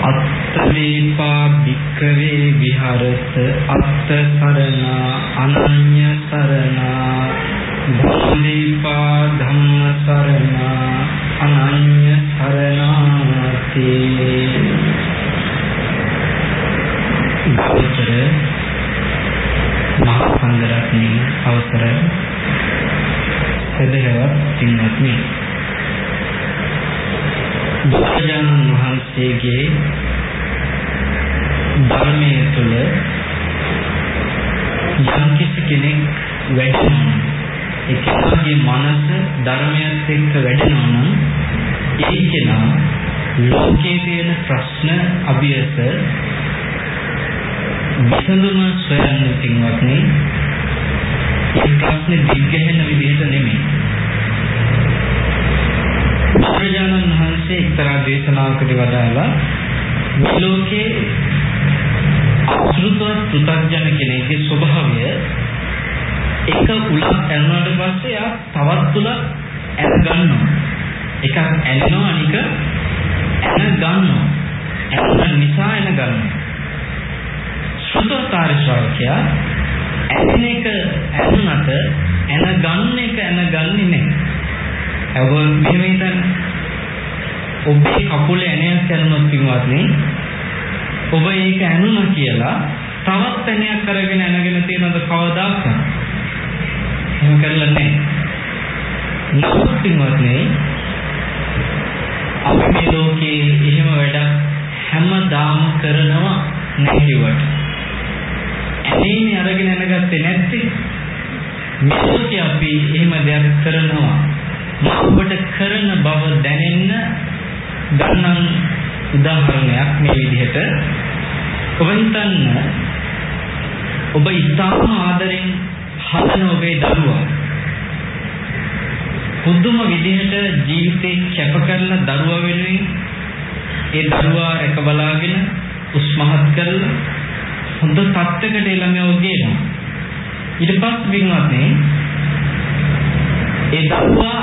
අත්තලීපා භික්කවේ විහරත අත්ත සරණා අනඤ්‍ය සරණා ධම්මදීපා ධම්ම සරණා අනඤ්‍ය සරණාති ගෞතර මහා සංඝරත්නයේ අවසර සදහවත් පින්වත්නි. බුදුරජාණන් වහන්සේගේ ධර්මයේ තුල යම්කිසි කෙනෙක් වැඩෙනවා ඒ කෙනාගේ මනස ධර්මයත් එක්ක වැඩෙනවා නම් ඒ කෙනා ලෝකයේ තියෙන ප්‍රශ්න අභියස විසඳුම සොයන්න පින්වත්නි ඒ ප්‍රශ්නේ දිග්ගැහෙන විදිහට නෙමෙයි. බුදුරජාණන් වහන්සේ එක්තරා දේශනාවකදී වදාළා මේ ලෝකේ අසෘතවත් පෘථග්ජන කෙනෙකුගේ ස්වභාවය එක උලක් ඇනුණාට පස්සේ යා තවත් උලක් ඇන ගන්නවා. එකක් ඇනෙනවා අනික ඇන ගන්නවා. ඇන නිසා ඇන ගන්නවා. සුතෝකාර ශ්‍රාවකයා ඇනෙන එක ඇනුණට ඇන ගන්න එක ඇන ගන්නේ නැහැ. ඔබ මෙහෙම හිතන්න. ඔබේ කකුලේ ඇණයක් යනොත් පින්වත්නි ඔබ ඒක ඇනුණා කියලා තවත් ඇණයක් අරගෙන ඇනගෙන තියනද කවදාවත් එහෙම කරලා නැහැ. නමුත් පින්වත්නි අපි මේ ලෝකේ එහෙම වැඩක් හැමදාම කරනවා නැතිවට. ඇණීමේ අරගෙන ඇනගත්තේ නැත්තේ මේ ලෝකේ අපි එහෙම දෙයක් කරනවා ඔබට කරන බව දැනෙන්න ගන්නන් උදාහරණයක් මේ විදිහට. ඔබ හිතන්න ඔබ ඉතාම ආදරෙන් හදන ඔබේ දරුවා පුදුම විදිහට ජීවිතේ කැප කරලා දරුවා වෙනුවෙන් ඒ දරුවා රැක බලාගෙන උස්මහත් කරලා හොඳ තත්ත්වයකට ළමයව ගේනවා ඊට පස්සේ වින්වත්නේ ඒ දරුවා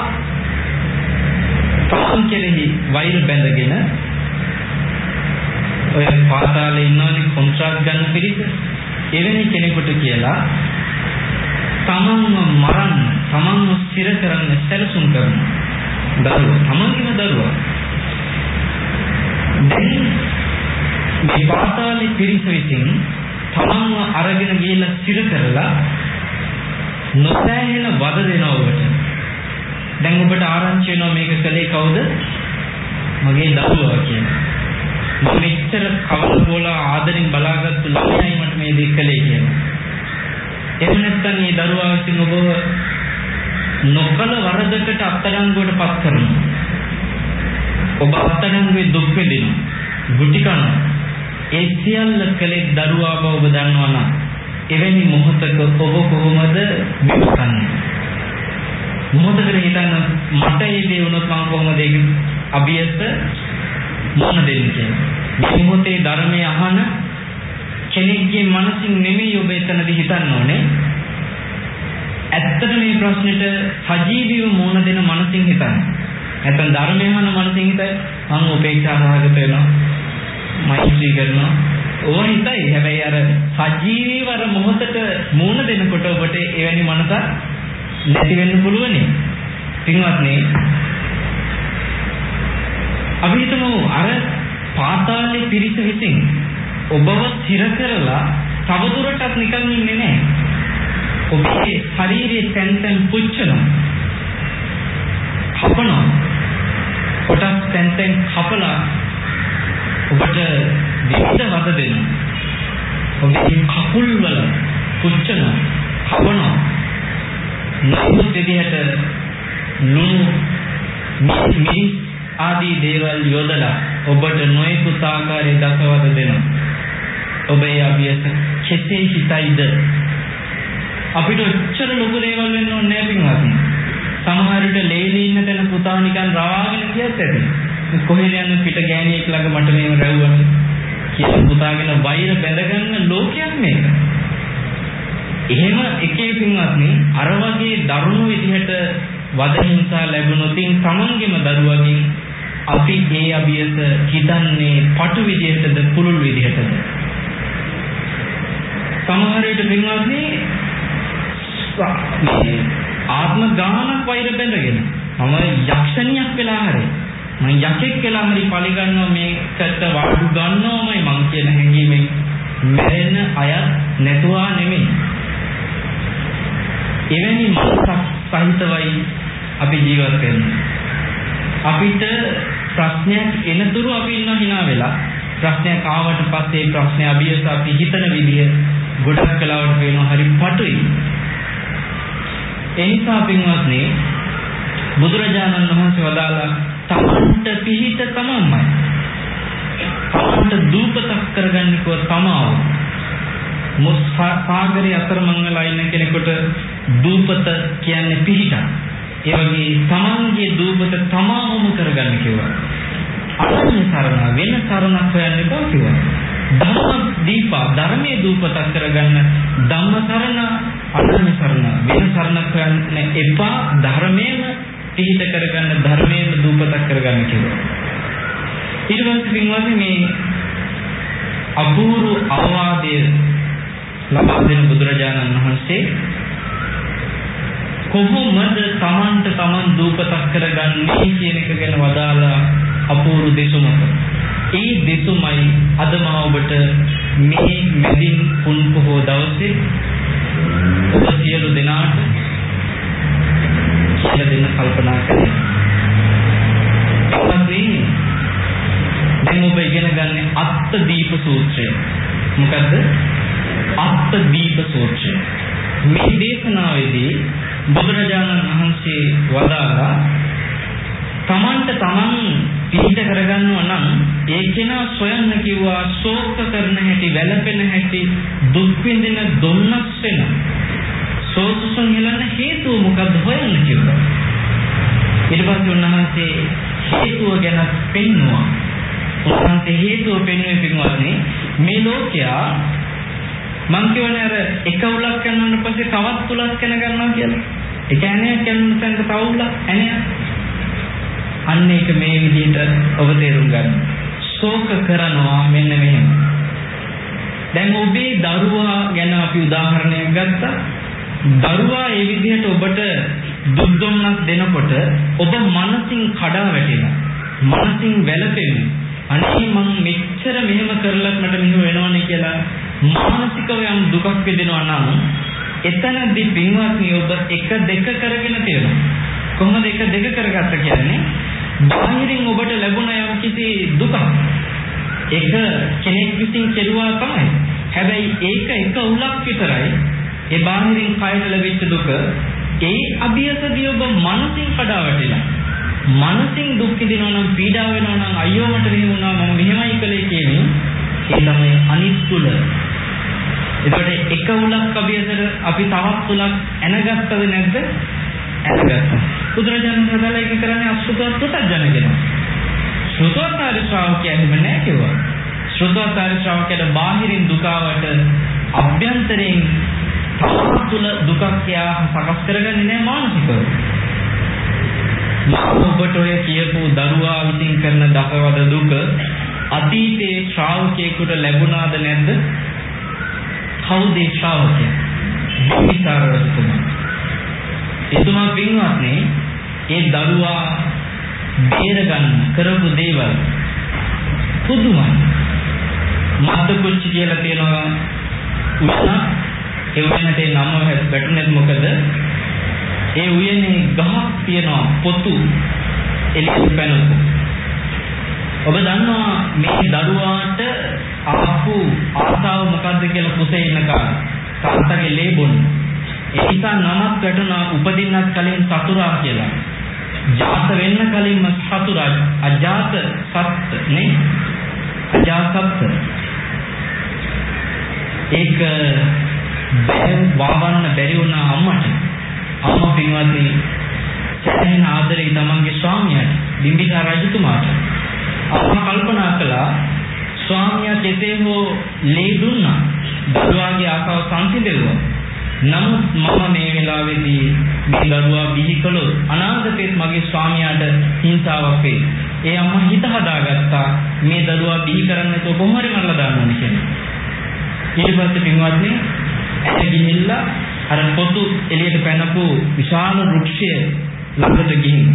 තමන් කෙරෙහි වෛර බැඳගෙන ඔය පාතාලේ ඉන්නවනේ කොන්ත්‍රාත් ගන්න පිළිස එවැනි කෙනෙකුට කියලා තමන්ව මරන්න තමන්ව ස්ථිර කරන්න සැලසුම් කරනවා දරුවා. තමන්ගේම දරුවා. දැන් මේ පාතාලේ පිරිස විසින් තමන්ව අරගෙන ගිහිල්ලා ස්ථිර කරලා නොසෑහෙන වද දෙනවා ඔබට. දැන් ඔබට ආරංචි වෙනවා මේක කළේ කවුද? මගේ දරුවා කියලා. මම මෙච්චර කවල බෝලා ආදරෙන් බලාගත්තු ළමයි මට මේ දේ කළේ කියලා. එහෙම නැත්නම් මේ දරුවා විසින් ඔබ නොකල වරදකට අත්අඩංගුවට පත් කරනවා. ඔබ අත්අඩංගුවේ දුක් විඳිනවා. ගුටි කනවා. ඒ සියල්ල කලේ දරුවා බව ඔබ දන්නවා නම් එවැනි මොහොතක ඔබ කොහොමද විමසන්නේ? මොහොතකට හිතන්න මට මේ දේ වුණොත් මම කොහොමද ඒක අභියස මොන දෙන්නේ කියලා. මේ මොහොතේ ධර්මයේ අහන කෙනෙක්ගේ මනසින් නෙමෙයි ඔබ එතනදී හිතන්න ඕනේ. ඇත්තට මේ ප්‍රශ්නෙට සජීවීව මොන දෙන මනසින් හිතන්න. නැත්නම් ධර්මයේ අහන මනසින් හිතයි මම උපේක්ෂා සහගත වෙනවා. මෛත්‍රී කරනවා. ඕන හිතයි. හැබැයි අර සජීවීව අර මොහොතට මූණ දෙනකොට ඔබට එවැනි මනසක් නැති වෙන්න පුළුවනි. පින්වත්නි අපි හිතමු අර පාතාලේ පිරිස විසින් ඔබව ස්ථිර කරලා තවදුරටත් නිකන් ඉන්නේ නැහැ. ඔබේ ශරීරයේ තැන් තැන් පුච්චනවා. කපනවා. කොටස් තැන් තැන් කපලා ඔබට විවිධ වද දෙනවා. ඔබේ කකුල් වල පුච්චනවා. කපනවා. නොයෙකුත් විදිහට ලුණු මිරිස් ආදී දේවල් යොදලා ඔබට නොයෙකුත් ආකාරයේ දසවද දෙනවා. ඔබ ඒ අභියස කෙසේ හිතයිද? අපිට ඔච්චර ලොකු දේවල් වෙන්න ඕනේ නැහැ පින්වත්නි. සමහර විට ලේලි ඉන්න තැන පුතා නිකන් රවාගෙන කියත් ඇති. කොහෙද යන පිට ගෑණියෙක් ළඟ මට මේව රැව්වනේ. කියලා පුතාගෙන වෛර බැඳගන්න ලෝකයක් මේක. එහෙම එකේ පින්වත්නි අර වගේ දරුණු විදිහට වද හිංසා ලැබුණොත් තමන්ගේම දරුවගෙන් අපි ඒ අභියස හිතන්නේ පටු විදිහටද පුළුල් විදිහටද සමහර විට පින්වත්නි මේ ආත්ම ගානක් වෛර බැඳගෙන මම යක්ෂණියක් වෙලා හරි මම යකෙක් වෙලා හරි පරිගන්නවා මේකට වඩු ගන්නවමයි මං කියන හැඟීමෙන් මැරෙන අය නැතුවා නෙමෙයි. එවැනි මනසක් සහිතවයි අපි ජීවත් වෙන්නේ අපිට ප්‍රශ්නයක් එනතුරු අපි ඉන්න hina වෙලා ප්‍රශ්නයක් ආවට පස්සේ ප්‍රශ්නේ අභියස අපි හිතන විදිය ගොඩක් කලාවට වෙනවා හරි පටුයි. ඒ නිසා පින්වත්නි බුදුරජාණන් වහන්සේ වදාලා තමන්ට පිහිට තමන්මයි. තමන්ට දූපතක් කරගන්න කිව්ව තමාව. මුස් සාගරයේ අතරමං වෙලා ඉන්න කෙනෙකුට දූපත කියන්නේ පිහිටක්. ඒ වගේ තමන්ගේ දූපත තමාම කරගන්න කිව්වා. අනන්‍ය සරණ වෙන සරණක් හොයන්න එපා කිව්වා. ධම්ම දීපා ධර්මයේ දූපතක් කරගන්න ධම්ම සරණ අනන්‍ය සරණ වෙන සරණක් හොයන්න එපා ධර්මයේම පිහිට කරගන්න ධර්මයේම දූපතක් කරගන්න කිව්වා. ඊට පස්සේ පින්වත්නි මේ අපූර්ව අවවාදය ලබා දෙන බුදුරජාණන් වහන්සේ කොහොමද Tamanට Taman දූපතක් කරගන්නේ කියන එක ගැන වදාලා අපූර්ව දෙසුමක. ඒ දෙසුමයි අද මා ඔබට මේ මෙදින් පුන් පොහෝ දවසේ ඔබ සියලු දෙනාට කියලා දෙන්න කල්පනා කරේ. දැන් ඔබ ඉගෙන ගන්න අත්ත දීප සූත්‍රය. මොකද්ද? අත්ත දීප සූත්‍රය. මේ දේශනාවේදී බුදුරජාණන් වහන්සේ වදාලා තමන්ට තමන් පිළිද කරගන්නවා නම් ඒ කෙනා සොයන්න කිව්වා ශෝක කරන හැටි වැළපෙන හැටි දුක් විඳින දුන්නස් වෙන. සෝසුසුන් හෙලන හේතුව මොකද්ද හොයන්න කිව්වා? ඊට පස්සේ උන්වහන්සේ හේතුව ගැන පෙන්නවා උන්වහන්සේ හේතුව පෙන්වන්නේ පිටුවන්නේ මේ ලෝකයා මං කියවනේ අර එක උලක් කරනවට පස්සේ තවත් උලක් කරන ගන්නවා කියලා. එක ඇණයක් කරනකොට තව උලක් ඇණයක්. අන්න ඒක මේ විදිහට ඔබ තේරුම් ගන්න. ශෝක කරනවා මෙන්න මෙහෙම. දැන් ඔබේ දරුවා ගැන අපි උදාහරණයක් ගත්තා. දරුවා ඒ විදිහට ඔබට දුක් දුන්නක් දෙනකොට ඔබ මනසින් කඩා වැටෙනවා. මනසින් වැළපෙනවා. අනේ මං මෙච්චර මෙහෙම කරලත් මට මෙහෙම වෙනවනේ කියලා මානසිකව යම් දුකක් විඳිනවා නම් එතනදී පින්වත්නි ඔබ එක දෙක කරගෙන තියෙනවා. කොහොමද එක දෙක කරගත්ත කියන්නේ? බාහිරින් ඔබට ලැබුණ යම් කිසි දුකක් ඒක කෙනෙක් විසින් කෙරුවා තමයි. හැබැයි ඒක එක උලක් විතරයි. ඒ බාහිරින් කයට ලැබිච්ච දුක ඒ අභියසදී ඔබ මනසින් කඩා වැටෙනවා. මනසින් දුක් විඳිනවා නම් පීඩා වෙනවා නම් අයියෝ මට මෙහෙම වුණා මම මෙහෙමයි කළේ කියන්නේ ඒ තමයි අනිත් තුල එතකොට එක උලක් අභියසර අපි තවත් උලක් ඇනගත්තද නැද්ද? ඇනගත්තා. බුදුරජාණන් වහන්සේ ඒක කරන්නේ අසුතවත් පුතජන කෙනා. ශ්‍රුතවතාරි ශ්‍රාවකයා එහෙම නැහැ කිව්වා. ශ්‍රුතවතාරි ශ්‍රාවකයාට බාහිරින් දුකාවට අභ්‍යන්තරයෙන් තවත් තුල දුකක් යා සකස් කරගන්නේ නැහැ මානසිකව. මම ඔබට ඔය කියපු දරුවා විසින් කරන දසවද දුක අතීතයේ ශ්‍රාවකයෙකුට ලැබුණාද නැද්ද? කවුද ඒ ශ්‍රාවකයා? බිම්බිසාර රජතුමා. එතුමා පින්වත්නි ඒ දරුවා බේරගන්න කරපු දේවල් පුදුමයි. මද්දකුච්චි කියලා තියෙනවා උෂා ඒ උයනට නම වැටුනේ මොකද? ඒ උයනේ ගහක් තියෙනවා පොතු එළියට පැනපු. ඔබ දන්නවා මේ දරුවාට ආපු ආසාව මොකද්ද කියලා කුසේ ඉන්න කාලේ. තාත්තගේ ලේ බොන්න. ඒ නිසා නමක් වැටුණා උපදින්නත් කලින් සතුරා කියලා. ජාත වෙන්න කලින්ම සතුරා අජාත සත් නේ? අජාසත්. ඒක වාවන්න බැරි වුණා අම්මට. අම්මා පින්වත්නි සෑහෙන ආදරේ තමන්ගේ ස්වාමියාට බිම්බිසාර රජතුමාට. අම්මා කල්පනා කළා ස්වාමියා කෙසේ හෝ ලේ දුන්නා. දරුවාගේ ආකාව සංසිඳෙව්වා. නමුත් මම මේ වෙලාවේදී මේ දරුවා බිහි කළොත් අනාගතයේත් මගේ ස්වාමියාට හිංසාවක් වෙයි. ඒ අම්මා හිත හදාගත්තා මේ දරුවා බිහි කරන්න තෝ කොහොම හරි මරලා දාන්න ඕනේ කියලා. ඊට පස්සේ පින්වත්නි ඇය ගිහිල්ලා අර පොතු එළියට පැනපු විශාල වෘක්ෂය ළඟට ගිහින්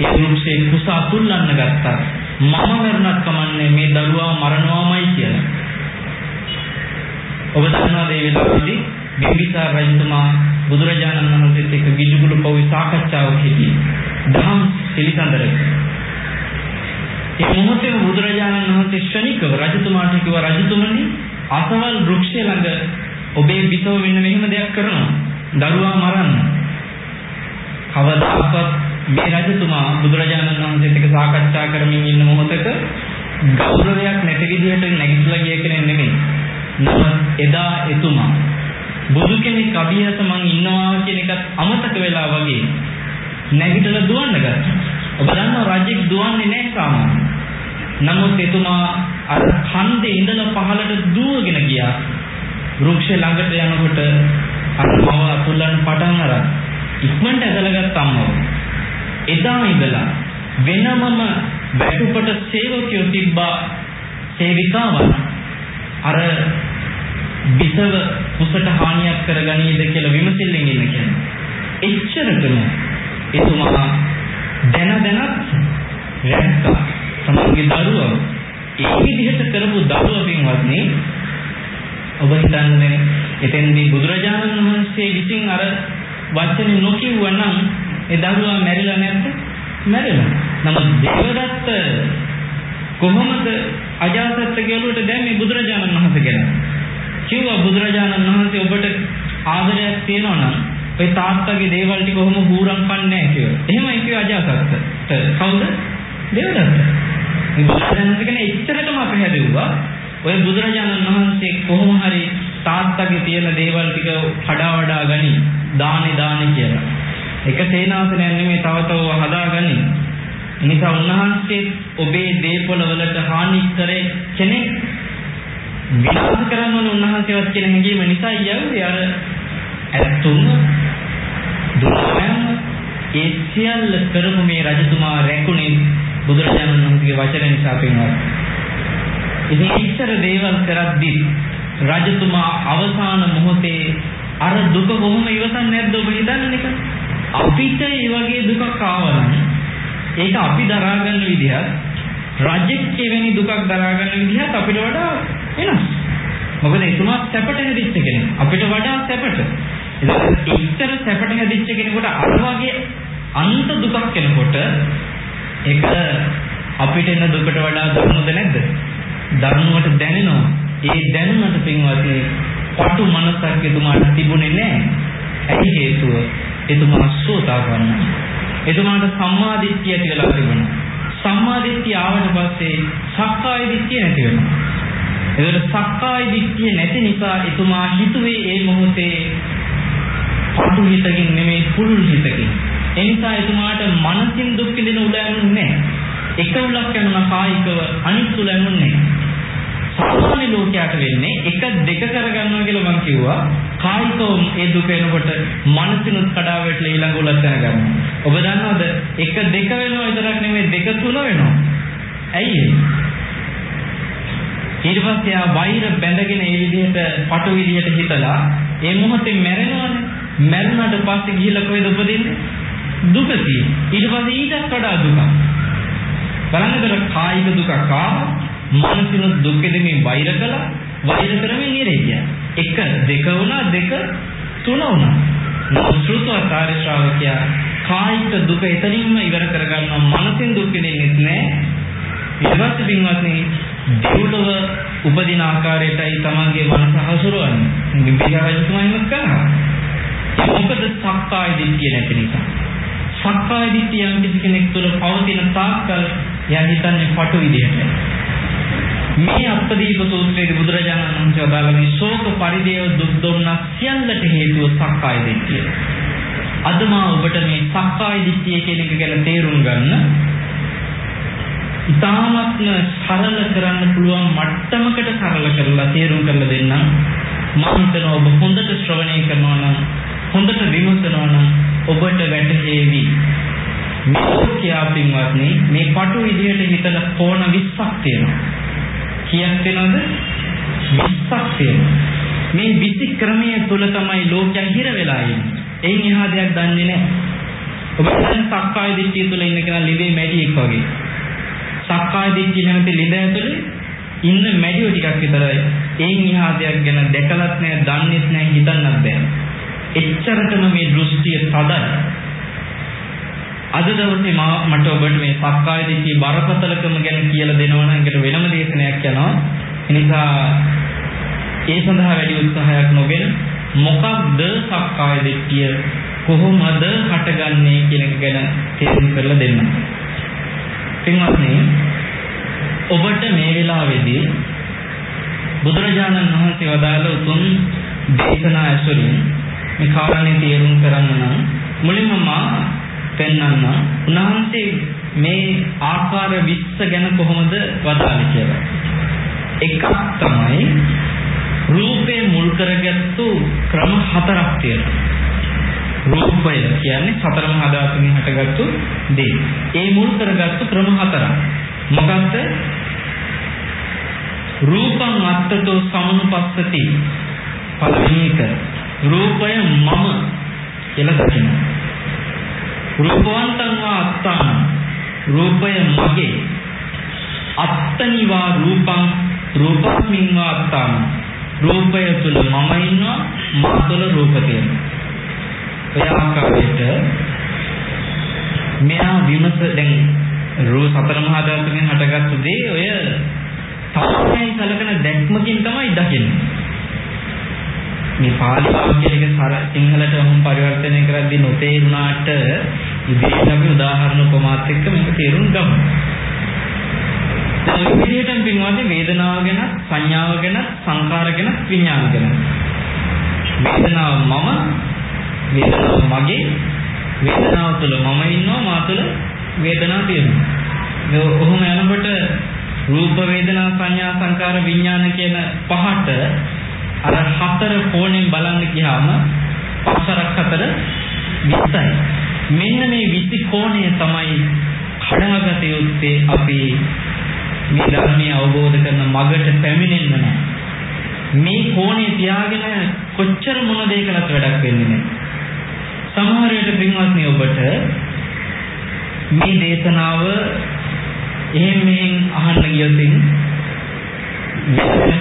ඒ වෘක්ෂේ කුස අතුල්ලන්න ගත්තා. මම මරණත් කමන්නේ මේ දරුවා මරණවාමයි කියලා. ඔබ දන්නවා මේ වෙලාවේදී බිම්බිසාර රජතුමා බුදුරජාණන් වහන්සේත් එක්ක ගිජුගුළු පොවි සාකච්ඡාවක් හිටියේ. දහම් පිළිසඳරක. ඒ මොහොතේ බුදුරජාණන් වහන්සේ ශනිකව රජතුමාට කිව්වා රජතුමනි අසවල් වෘක්ෂය ළඟ ඔබේ බිසව මෙන්න මෙහෙම දෙයක් කරනවා. දරුවා මරන්න. කවදාකවත් මේ රජතුමා බුදුරජාණන් වහන්සේත් එක්ක සාකච්ඡා කරමින් ඉන්න මොහොතක ගෞරවයක් නැති විදිහට නැගිටලා ගිය කෙනෙක් නෙමෙයි. නමුත් එදා එතුමා බුදු කෙනෙක් අභියස මං ඉන්නවා කියන එකත් අමතක වෙලා වගේ නැගිටලා දුවන්න ගත්තා. ඔබ දන්නවා රජෙක් දුවන්නේ නැහැ සාමාන්‍යයෙන්. නමුත් එතුමා අර ඛණ්ඩේ ඉඳලා පහළට දුවගෙන ගියා. වෘක්ෂ ළඟට යනකොට අර මව අතුල්ලන් පටන් අරන් ඉක්මනට ඇදලා ගත්ත අම්මව. එදා ඉඳලා වෙනමම වැටුපට සේවකයෝ තිබ්බා සේවිකාවන් අර බිසව කුසට හානියක් කරගනීද කියලා විමසිල්ලෙන් ඉන්න කියන්නේ. එච්චරටම එතුමා දැන දැනත් රැක්කා තමන්ගේ දරුවව ඒ විදිහට කරපු දරුව පින්වත්නි ඔබ හිතන්නේ එතෙන්දී බුදුරජාණන් වහන්සේ විසින් අර වචනේ නොකියුවනම් ඒ දරුවා මැරිලා නැද්ද? මැරෙනවා. නමුත් දේවදත්ත කොහොමද අජාසත් ගැලුවට දැන් මේ බුදුරජාණන් වහන්සේ ගැන කිව්වා බුදුරජාණන් වහන්සේ ඔබට ආදරයක් තියෙනවා නම් ඔය තාත්තගේ දේවල් ටික කොහොම හූරම් කන්නේ නැහැ කියලා. එහෙමයි කිව්ව අජාසත්. කවුද? දේවදත්ත. මේ බුදුරජාණන් වහන්සේ කියන්නේ එච්චරටම අපහැදෙව්වා. ඔය බුදුරජාණන් වහන්සේ කොහොම හරි තාත්තගේ තියෙන දේවල් ටික කඩා වඩා ගනි දානේ දානේ කියලා. එක සේනාසනයක් නෙමෙයි තව තව හදාගනි. එනිසා උන්වහන්සේ ඔබේ දේපොළ වලට හානි කරේ කෙනෙක් විනාශ කරන්න ඕන උන්වහන්සේවත් කියන හැඟීම නිසා යන්නේ අර ඇතුම් දුරයන් ඒ සියල්ල කරමු මේ රජතුමා රැකුණේ බුදුරජාණන් වහන්සේගේ වචන නිසා පින්වත්. ඉතින් ඉච්ඡර දේවල් කරද්දී රජතුමා අවසාන මොහොතේ අර දුක කොහොම ඉවසන්නේ නැද්ද ඔබ හිතන්නේ නිකන්? අපිට මේ වගේ දුකක් ආවනම් ඒක අපි දරා ගන්න විදිහත් රජෙක් එවැනි දුකක් දරා ගන්න විදිහත් අපිට වඩා වෙනස්. මොකද එතුමා සැපට හැදිච්ච කෙනෙක්. අපිට වඩා සැපට. ඒක ඉතර සැපට හැදිච්ච කෙනෙකුට අර වගේ අන්ත දුකක් එනකොට ඒක අපිට එන දුකට වඩා දරුණුද නැද්ද? දරුණුවට දැනෙනවා. ඒ දැනුමට පින්වත්නි පටු මනසක් එතුමාට තිබුණේ නැහැ. ඇයි හේතුව? එතුමා සෝතාපන්නයි. එතුමාට සම්මාදිට්ඨිය ඇති වෙලා තිබුණා. සම්මාදිට්ඨිය ආවට පස්සේ සක්කාය දිට්ඨිය නැති වෙනවා. ඒකට සක්කාය දිට්ඨිය නැති නිසා එතුමා හිතුවේ ඒ මොහොතේ පටු හිතකින් නෙමෙයි පුළුල් හිතකින්. ඒ නිසා එතුමාට මනසින් දුක් විඳින උදාහරණ නැහැ. එක උලක් යනවා කායිකව අනිත් උල යන්නේ සාමාන්‍ය ලෝකයට වෙන්නේ එක දෙක කරගන්නවා කියලා මම කිව්වා කායිකව ඒ දුක එනකොට මනසිනුත් කඩා වැටලා ඊළඟ උලක් දැනගන්නවා ඔබ දන්නවද? එක දෙක වෙනවා විතරක් නෙමෙයි දෙක තුන වෙනවා. ඇයි ඊට පස්සේ ආ වෛර බැඳගෙන ඒ විදිහට පටු විදිහට හිතලා ඒ මොහොතේ මැරෙනවනේ. මැරුණාට පස්සේ ගිහිල්ලා කොහෙද උපදින්නේ? දුකදී ඊට පස්සේ ඊටත් වඩා දුකක්. බලන්නතර කායික දුකක් ආවා. මානසික දුක් දෙමින් වෛර කළා. වෛර කරමින් ඉරේ එක දෙක වුණා දෙක තුන වුණා. නෝසෘතවාකාරී ශ්‍රාවකයා කායික දුක එතනින්ම ඉවර කරගන්නවා මනසින් දුක් දෙන්නේ නැහැ ඊට පින්වත්නි දෙව්ලොව උපදින ආකාරයටයි තමන්ගේ මනස හසුරවන්නේ. විභාගයතුමා එහෙම කරනවා. මොකද සක්කාය දිට්ඨිය නැති නිසා? සක්කාය දිට්ඨිය යම් කිසි කෙනෙක් තුළ පවතින තාක්කල් එයා හිතන්නේ පටු විදියට. මේ අපදීප සූත්‍රයේදී බුදුරජාණන් වහන්සේ වදාළ මේ ශෝක පරිදේව දුක් දුම්නස් සියල්ලට හේතුව සක්කාය දිට්ඨිය. අද මා ඔබට මේ සක්කාය දිට්ඨිය කියන එක ගැන තේරුම් ගන්න ඉතාමත්ම සරල කරන්න පුළුවන් මට්ටමකට සරල කරලා තේරුම් කරලා දෙන්නම්. මම හිතනවා ඔබ හොඳට ශ්‍රවණය කරනවා නම් හොඳට විමසනවා නම් ඔබට වැටහෙවි. මේකයා පින්වත්නි මේ පටු විදියට හිතලා කෝණ 20ක් තියෙනවා. කීයක් වෙනවද? 20ක් තියෙනවා. මේ 20 ක්‍රමයේ තුල තමයි ලෝකයා හිර වෙලා ඉන්නේ. එයින් එහා දෙයක් දන්නේ නැහැ. ඔබ දැන් සක්කාය දිට්ඨිය තුල ඉන්න කෙනා ලිඳේ මැඩියෙක් වගේ. සක්කාය දිට්ඨිය නැමැති ලිඳ ඇතුලේ ඉන්න මැඩියෝ ටිකක් විතරයි. එයින් එහා දෙයක් ගැන දැකලත් නැහැ, දන්නෙත් නැහැ, හිතන්නත් බෑ. එච්චරටම මේ දෘෂ්ටිය තදයි. අද දවසේ මට ඔබට මේ සක්කාය දිට්ඨිය බරපතලකම ගැන කියලා දෙනවා නම් ඒකට වෙනම දේශනයක් යනවා. ඒ නිසා ඒ සඳහා වැඩි උත්සාහයක් නොගෙන මොකක්ද සක්කාය දිට්ඨිය කොහොමද හටගන්නේ කියන එක ගැන තේරුම් කරලා දෙන්න. පින්වත්නි ඔබට මේ වෙලාවේදී බුදුරජාණන් වහන්සේ වදාළ උතුම් දේශනා ඇසුරින් මේ කාරණේ තේරුම් කරන්න නම් මුලින්ම මා පෙන්වන්න උන්වහන්සේ මේ ආකාර 20 ගැන කොහොමද වදාළේ කියලා. එකක් තමයි රූපේ මුල් කරගත්තු ක්‍රම හතරක් තියෙනවා. රූපය කියන්නේ සතර මහා ධාතුන්ගෙන් හටගත්තු දේ. ඒ මුල් කරගත්තු ක්‍රම හතරක්. මොකක්ද? රූපං අත්තතෝ සමනුපස්සති. පළවෙනි එක. රූපය මම කියලා දකිනවා. රූපවන්තං වා අත්තාන. රූපය මගේ. අත්තනිවා රූපං රූපස්මින් වා අත්තාන. රූපය තුල මම ඉන්නවා මා තුල රූප තියෙනවා. ඔය ආකාරයට මෙයා විමස දැන් රූප සතර මහා ධාතුන්ගෙන් හටගත්තු දේ ඔය තමයි සලකන දැක්මකින් තමයි දකින්නේ. මේ පාලි වාක්‍යයක සර සිංහලට වහම් පරිවර්තනය කරද්දී නොතේරුණාට ඉදිරියට අපි උදාහරණ උපමාත් එක්ක මේක තේරුම් ගමු. දැන් ඔය විදිහටම පින්වත්නි වේදනාව ගැන, සංඥාව ගැන, සංකාර ගැන, විඥාන ගැන. වේදනාව මම, වේදනාව මගේ, වේදනාව තුළ මම ඉන්නවා, මා තුළ වේදනාව තියෙනවා. මේ කොහොම යනකොට රූප වේදනා සංඥා සංකාර විඥාන කියන පහට අර හතර කෝණයෙන් බලන්න ගියාම අක්ෂරක් හතර 20යි. මෙන්න මේ 20 කෝණය තමයි කඩාගත යුත්තේ අපි මේ ධර්මයේ අවබෝධ කරන මගට පැමිණෙන්න නැහැ. මේ කෝණේ තියාගෙන කොච්චර මොන දේ කළත් වැඩක් වෙන්නේ නැහැ. සමහර විට පින්වත්නි ඔබට මේ දේශනාව එහෙම මෙහෙන් අහන්න ගියොතින් වෙන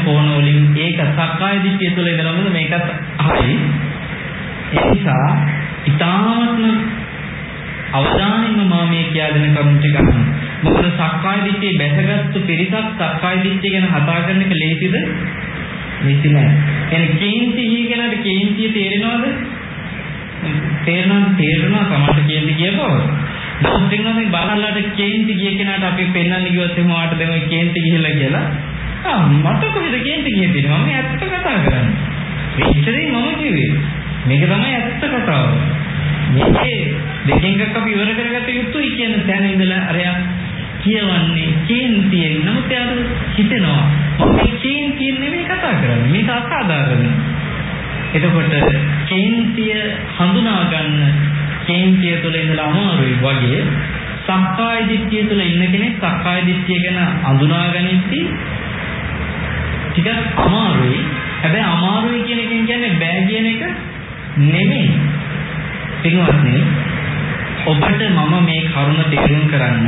කෝණ වලින් ඒක සක්කාය දිට්ඨිය තුළ ඉඳලාම මේකත් අහයි. ඒ නිසා ඊ타ත්ම අවධානයෙන්ම මම මේ කියා දෙන කරුණු ටික අහන්න. මොකද සක්කාය දිට්ඨිය බැසගත්තු පිරිසක් සක්කාය දිට්ඨිය ගැන කතා කරන එක ලේසිද? ලේසි නෑ. එහෙනම් කේන්ති හීගෙනට කේන්තිය තේරෙනවද? තේරෙනවා තේරෙනවා තමයි කේන්ති කියපුවා. නමුත් පින්වත්නි බලන්නට කේන්ති ගිය කෙනාට අපි පෙන්වන්න ගියොත් එහෙම වාට දැන් ඔය කේන්ති ගිහිල්ලා කියලා ආ මට කොහෙද කේන්ති ගියේ තියෙන්නේ? මම ඇත්ත කතා කරන්නේ. එච්චරයි මම කිව්වේ මේක තමයි ඇත්ත කතාව. මේකේ දෙකෙන් එකක් අපි ඉවර කරගත යුතුයි කියන තැන ඉඳලා අරයා කියවන්නේ කේන්තියෙන් නමුත් එයාට හිතෙනවා මම මේ කේන්තියෙන් නෙමෙයි කතා කරන්නේ. මේක අසාධාරණ එතකොට කේන්තිය හඳුනා ගන්න කේන්තිය තුළ ඉඳලා අමාරුයි වගේ සක්කාය දිට්ඨිය තුළ ඉන්න කෙනෙක් සක්කාය දිට්ඨිය ගැන අඳුනා ගනිද්දී ටිකක් අමාරුයි. හැබැයි අමාරුයි කියන එකෙන් කියන්නේ බෑ කියන එක නෙමෙයි. පින්වත්නි ඔබට මම මේ කරුණ තේරුම් කරන්න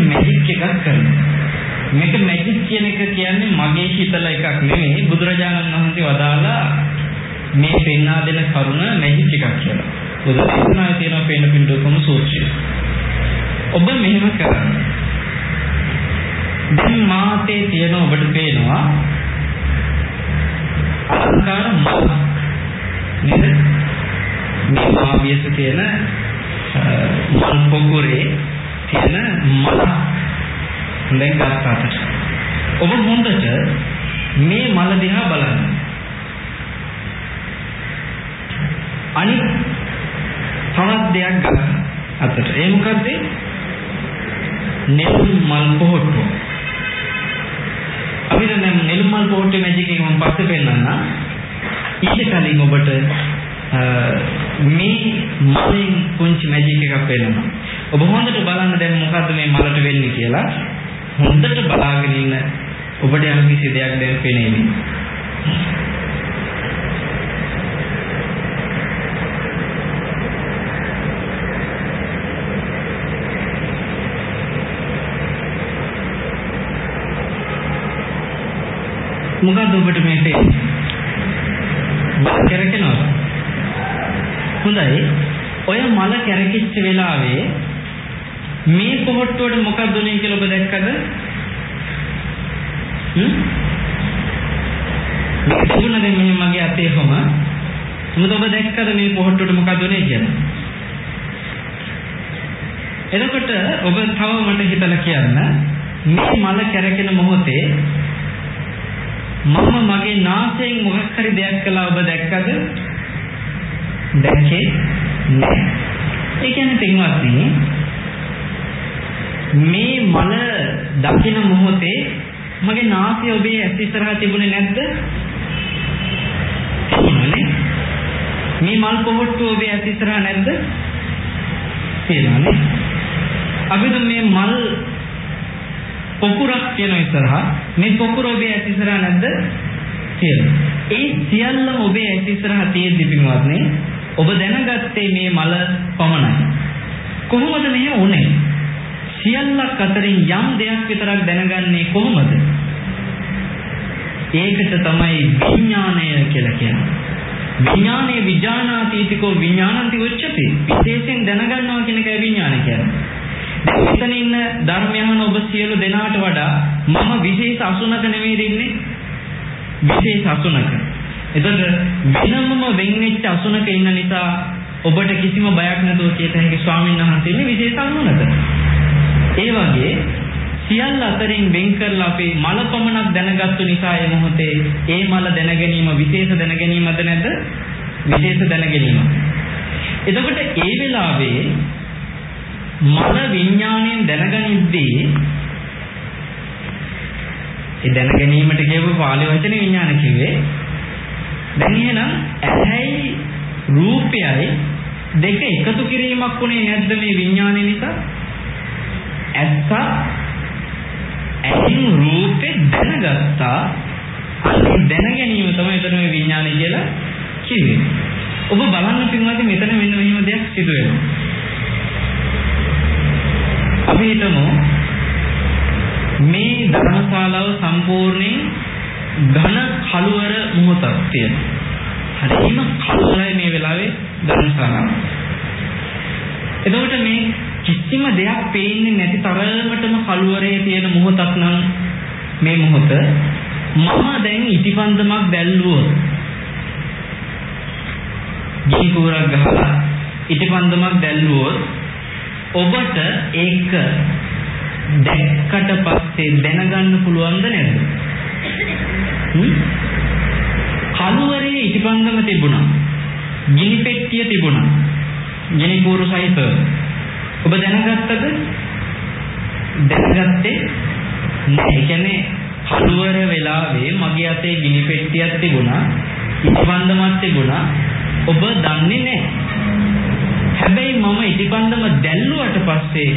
මැජික් එකක් කරනවා. මේක මැජික් කියන එක කියන්නේ මගේ හිතලා එකක් නෙමෙයි බුදුරජාණන් වහන්සේ වදාලා මේ පෙන්වා දෙන කරුණ මැජික් එකක් කියලා. බුදු දේශනාවේ තියෙන පේන පින්ඩෝකම සූත්‍රය. ඔබ මෙහෙම කරන්න. දැන් මාතේ තියෙන ඔබට පේනවා අලංකාර මල්. නේද? මේ මාවියස තියෙන මල් පොකුරේ තියෙන මල. දැන් ගත්තාට. ඔබ හොඳට මේ මල දිහා බලන්න. අනිත් තවත් දෙයක් ගන්න අතට. ඒ මොකද්ද? නෙළුම් මල් පොහොට්ටුව. අපිට දැන් නෙළුම් මල් පොහොට්ටුවේ මැජික් එක මම පස්සේ පෙන්නන්නම්. ඊට කලින් ඔබට මේ මලෙන් පුංචි මැජික් එකක් වෙනවා. ඔබ හොඳට බලන්න දැන් මොකද්ද මේ මලට වෙන්නේ කියලා. හොඳට බලාගෙන ඉන්න ඔබට යම් කිසි දෙයක් දැන් පේන්නේ. මොකද්ද ඔබට මේ පේන්නේ? මල කැරකෙනවද? හොඳයි. ඔය මල කැරකිච්ච වෙලාවේ මේ පොහොට්ටුවට මොකක්ද උනේ කියලා ඔබ දැක්කද? හ්ම්? මේක තිබුණද මෙහෙම මගේ අතේ කොම? මොකද ඔබ දැක්කද මේ පොහොට්ටුවට මොකක්ද උනේ කියලා? එතකොට ඔබ තව මට හිතලා කියන්න මේ මල කැරකෙන මොහොතේ මම මගේ නාසයෙන් මොකක් හරි දෙයක් කළා ඔබ දැක්කද? දැක්කේ නෑ. ඒ කියන්නේ පින්වත්නි මේ මල දකින මොහොතේ මගේ නාසය ඔබේ ඇස් ඉස්සරහා තිබුණේ නැද්ද? තිබුණානේ. මේ මල් පොහොට්ටුව ඔබේ ඇස් ඉස්සරහා නැද්ද? තියෙනවානේ. අපිට මේ මල් පොකුරක් තියෙන ඉස්සරහා මේ පොකුර ඔබේ ඇස් ඉස්සරහා නැද්ද? තියෙනවා. ඒ සියල්ලම ඔබේ ඇස් ඉස්සරහා තියෙද්දි පින්වත්නි ඔබ දැනගත්තේ මේ මල පමණයි. කොහොමද මෙහෙ උනේ? සියල්ලක් අතරින් යම් දෙයක් විතරක් දැනගන්නේ කොහොමද? ඒකට තමයි විඥාණය කියලා කියන්නේ. විඥානේ විඥානාතීතිකෝ විඥානන්ති උච්චති. විශේෂයෙන් දැනගන්නවා කියන එකයි විඥාන කියන්නේ. දැන් මෙතන ඉන්න ධර්මයන් ඔබ සියලු දෙනාට වඩා මම විශේෂ අසුනක නෙමෙයි ඉන්නේ. විශේෂ අසුනක. එතකොට වෙනමම වෙන් වෙච්ච අසුනක ඉන්න නිසා ඔබට කිසිම බයක් නැතුව කියත හැකි ස්වාමීන් වහන්සේ ඉන්නේ විශේෂ අසුනක. ඒ වගේ සියල්ල අතරින් වෙන් කරලා අපි මල පමණක් දැනගත්තු නිසා ඒ මොහොතේ ඒ මල දැන ගැනීම විශේෂ දැන ගැනීමද නැද්ද? විශේෂ දැන ගැනීම. එතකොට ඒ වෙලාවේ මන විඥාණයෙන් දැනගනිද්දී ඒ දැන ගැනීමට කියපු පාළි වචනේ විඥාන කිව්වේ දැන් එහෙනම් ඇහැයි රූපයයි දෙක එකතු කිරීමක් උනේ නැද්ද මේ විඥානය නිසා? ඇත්ත ඇහින් රූපේ දැනගත්තා. අන්නේ දැන ගැනීම තමයි එතන මේ විඥානය කියලා කිව්වේ. ඔබ බලන්න පින්වත්නි මෙතන මෙන්න මෙහෙම දෙයක් සිදු වෙනවා අපි හිතමු මේ ධර්මශාලාව සම්පූර්ණයෙන් ඝන කළුවර මොහොතක් තියෙනවා. හරිම කළුවරයි මේ වෙලාවේ ධර්මශාලාව. එතකොට මේ කිසිම දෙයක් පේන්නේ නැති තරමටම කළුවරේ තියෙන මොහොතක් නම් මේ මොහොත මම දැන් ඉටිපන්දමක් දැල්ලුවොත් ගිනි කුරක් ගහලා ඉටිපන්දමක් දැල්ලුවොත් ඔබට ඒක දැක්කට පස්සේ දැනගන්න පුළුවන්ද නැද්ද? කලුවරේ ඉටිපන්දම තිබුණා. ගිනි පෙට්ටිය තිබුණා. ගිනි කූරු සහිත. ඔබ දැනගත්තද? දැනගත්තේ නෑ. ඒ කියන්නේ කලුවර වෙලාවේ මගේ අතේ ගිනි පෙට්ටියක් තිබුණා. ඉටිපන්දමක් තිබුණා. ඔබ දන්නේ නෑ. හැබැයි මම ඉටිබන්ධම දැල්ලුවට පස්සේ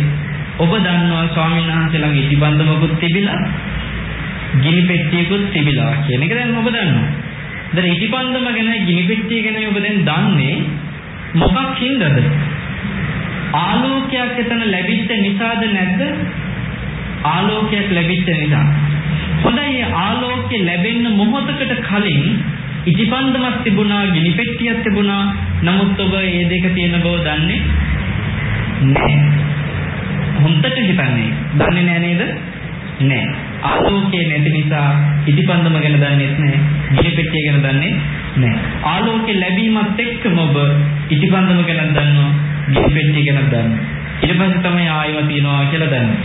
ඔබ දන්නවා ස්වාමීන් වහන්සේ ළඟ ඉටිබන්ධමකුත් තිබිලා ගිනි පෙට්ටියකුත් තිබිලා කියන එක දැන් ඔබ දන්නවා. දැන් ඉටිබන්ධම ගැන ගිනි පෙට්ටිය ගැන ඔබ දැන් දන්නේ මොකක් හින්දාද? ආලෝකයක් එතන ලැබිච්ච නිසාද නැද්ද? ආලෝකයක් ලැබිච්ච නිසා. හොඳයි ආලෝකය ලැබෙන්න මොහොතකට කලින් ඉටිපන්දමක් තිබුණා, ගිනි පෙට්ටියක් තිබුණා. නමුත් ඔබ මේ දෙක තියෙන බව දන්නේ නැහැ. හොඳට හිතන්නේ. දන්නේ නැහැ නේද? නැහැ. ආලෝකය නැති නිසා ඉටිපන්දම ගැන දන්නේත් නැහැ. ගිනි පෙට්ටිය ගැන දන්නේ නැහැ. ආලෝකය ලැබීමත් එක්කම ඔබ ඉටිපන්දම ගැන දන්නවා, ගිනි පෙට්ටිය ගැන දන්නවා. ඊට පස්සේ තමයි ආයව තියනවා කියලා දන්නේ.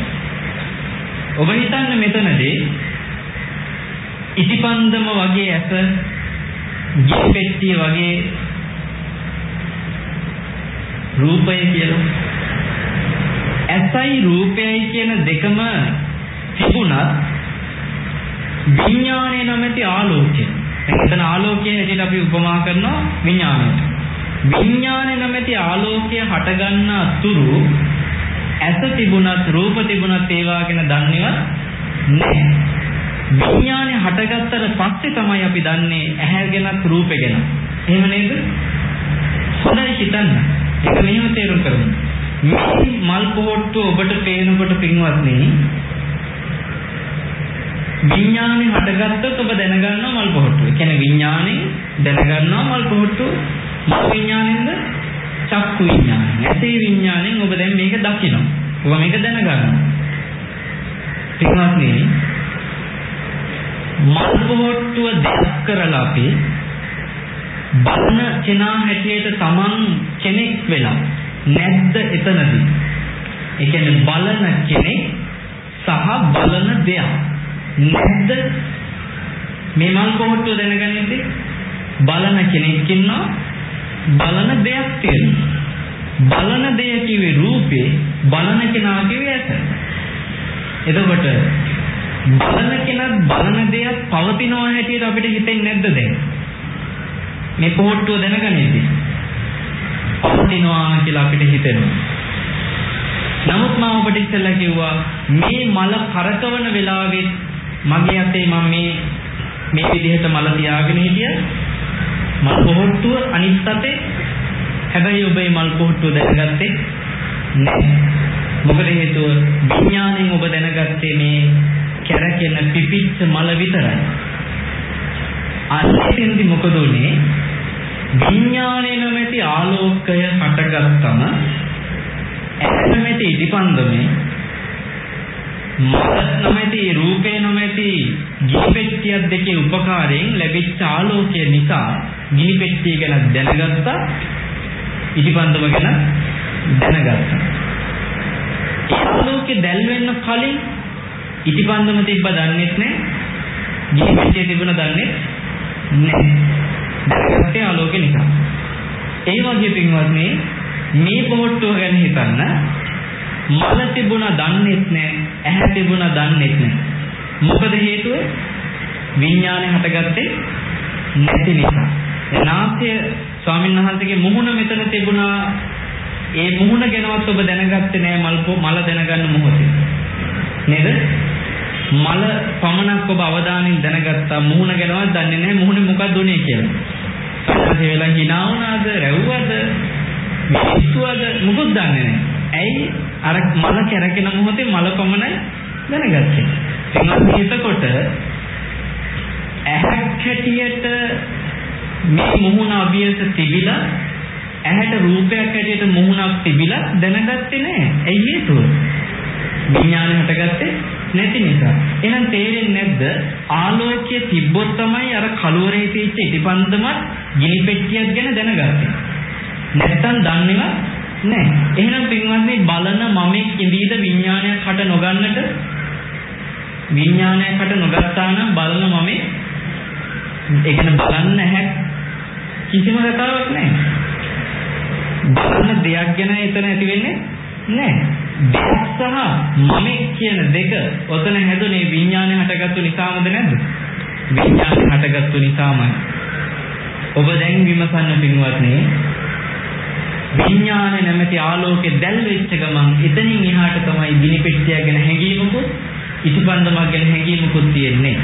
ඔබ හිතන්න මෙතනදී ඉටිපන්දම වගේ ඇස ගිනි පෙට්ටිය වගේ රූපය කියලා. ඇසයි රූපයයි කියන දෙකම තිබුණත් විඥානය නැමැති ආලෝකය. එතන ආලෝකය හැටියට අපි උපමා කරනවා විඥානයට. විඥානය නැමැති ආලෝකය හටගන්න තුරු ඇස තිබුණත් රූප තිබුණත් ඒවා ගැන දන්නේවත් නැහැ. විඥානය හටගත්තට පස්සේ තමයි අපි දන්නේ ඇහැ ගැනත් රූපේ ගැන. එහෙම නේද? හොඳයි හිතන්න. ඒක මෙහෙම තේරුම් කරමු. මේ මල් පොහොට්ටුව ඔබට පේනකොට පින්වත්නි විඥානේ හටගත්තොත් ඔබ දැනගන්නවා මල් පොහොට්ටුව. ඒ කියන්නේ විඥානේ දැනගන්නවා මල් පොහොට්ටුව. මොන විඥානෙන්ද? චක්කු විඥානය. ඇසේ විඥාණයෙන් ඔබ දැන් මේක දකිනවා. ඔබ මේක දැනගන්නවා. පින්වත්නි මල් පොහොට්ටුව දෙයක් කරලා අපි බලන කෙනා හැටියට Taman කෙනෙක් වෙලා නැද්ද එතනදී? ඒ කියන්නේ බලන කෙනෙක් සහ බලන දෙයක් නැද්ද? මේ මල් පොහොට්ටුව දැනගන්නේ බලන කෙනෙක් ඉන්නවා බලන දෙයක් තියෙනවා. බලන දෙය කිව්වේ රූපේ බලන කෙනා කිව්වේ ඇස. එතකොට බලන කෙනත් බලන දෙයක් පවතිනවා හැටියට අපිට හිතෙන්නේ නැද්ද දැන්? මේ පොහොට්ටුව දැනගන්නේදී. පවතිනවා කියලා අපිට හිතෙනවා. නමුත් මම ඔබට ඉස්සෙල්ලා කිව්වා මේ මල කරකවන වෙලාවෙත් මගේ අතේ මම මේ මේ විදිහට මල තියාගෙන හිටිය මල් පොහොට්ටුව අනිත් අතේ හැබැයි ඔබ මේ මල් පොහොට්ටුව දැනගත්තේ නැහැ. මොකද හේතුව විඥාණයෙන් ඔබ දැනගත්තේ මේ කැරකෙන පිපිච්ච මල විතරයි. අන්තිමේදී මොකද උනේ? විඥාණය නැමැති ආලෝකය හටගත්තම ඇත්තමැති ඉදිපන්දමේ මල නැමැති රූපේ නැමැති ගිනිපෙට්ටියක් දෙකේ උපකාරයෙන් ලැබිච්ච ආලෝකය නිසා ගිනිපෙට්ටිය ගැන දැනගත්තා ඉදිපන්දම ගැන දැනගත්තා ඒ ආලෝකේ දැල් වෙන්න කලින් ඉදිපන්දම තිබ්බ දන්නේත් නැහැ ගිනිපෙට්ටිය තිබුණ දන්නේත් නැහැ දැනගත්තේ ආලෝකේ නිසා. ඒ වගේ පින්වත්නි මේ පොට්ටුව ගැන හිතන්න මල තිබුණා දන්නේත් නැහැ ඇහැ තිබුණා දන්නේත් නැහැ. මොකද හේතුව? විඥානය හටගත්තේ නැති නිසා. නාසය ස්වාමීන් වහන්සේගේ මුහුණ මෙතන තිබුණා ඒ මුහුණ ගැනවත් ඔබ දැනගත්තේ නෑ මල් මල දැනගන්න මොහොතේ. නේද? මල පමණක් ඔබ අවධානයෙන් දැනගත්තා මුහුණ ගැනවත් දන්නේ නැහැ මුහුණේ මොකක්ද උනේ කියලා. ඊපස්සේ වෙලා hina වුණාද, රැව්වද, මිනිස්සුවද මොකද දන්නේ නැහැ. ඇයි අර මල කැරකෙන මොහොතේ මල පමණයි දැනගත්තේ. එතකොට එතකොට ඇහැක් හැටියට මේ මුහුණ අභියස තිබිලා ඇහැට රූපයක් හැටියට මුහුණක් තිබිලා දැනගත්තේ නැහැ. ඇයි හේතුව? විඥානය හටගත්තේ නැති නිසා. එහෙනම් තේරෙන්නේ නැද්ද? ආලෝකයේ තිබ්බොත් තමයි අර කලවරේ තියෙච්ච ඉටිපන්දමත් ගිනි පෙට්ටියක් ගැන දැනගත්තේ. නැත්තම් දන්නේවත් නැහැ. එහෙනම් පින්වත්නි බලන මමෙක් ඉඳීද විඥානයක් හට නොගන්නට විඥානයක් හට නොගත්තා නම් බලන මමෙක් ඒ කියන්නේ බලන්න නැහැ කිසිම කතාවක් නැහැ. බලන දෙයක් ගැන එතන ඇති වෙන්නේ නැහැ. දෙයක් සහ මමෙක් කියන දෙක ඔතන හැදුනේ විඥානය හටගත්තු නිසාමද නැද්ද? විඥානය හටගත්තු නිසාමයි. ඔබ දැන් විමසන්න පින්වත්නි විඥානය නැමැති ආලෝකේ දැල් වෙච්ච ගමන් එතනින් එහාට තමයි ගිනි පෙට්ටිය ගැන හැඟීමකුත් ඉටිපන්දමක් ගැන හැඟීමකුත් තියෙන්නේ.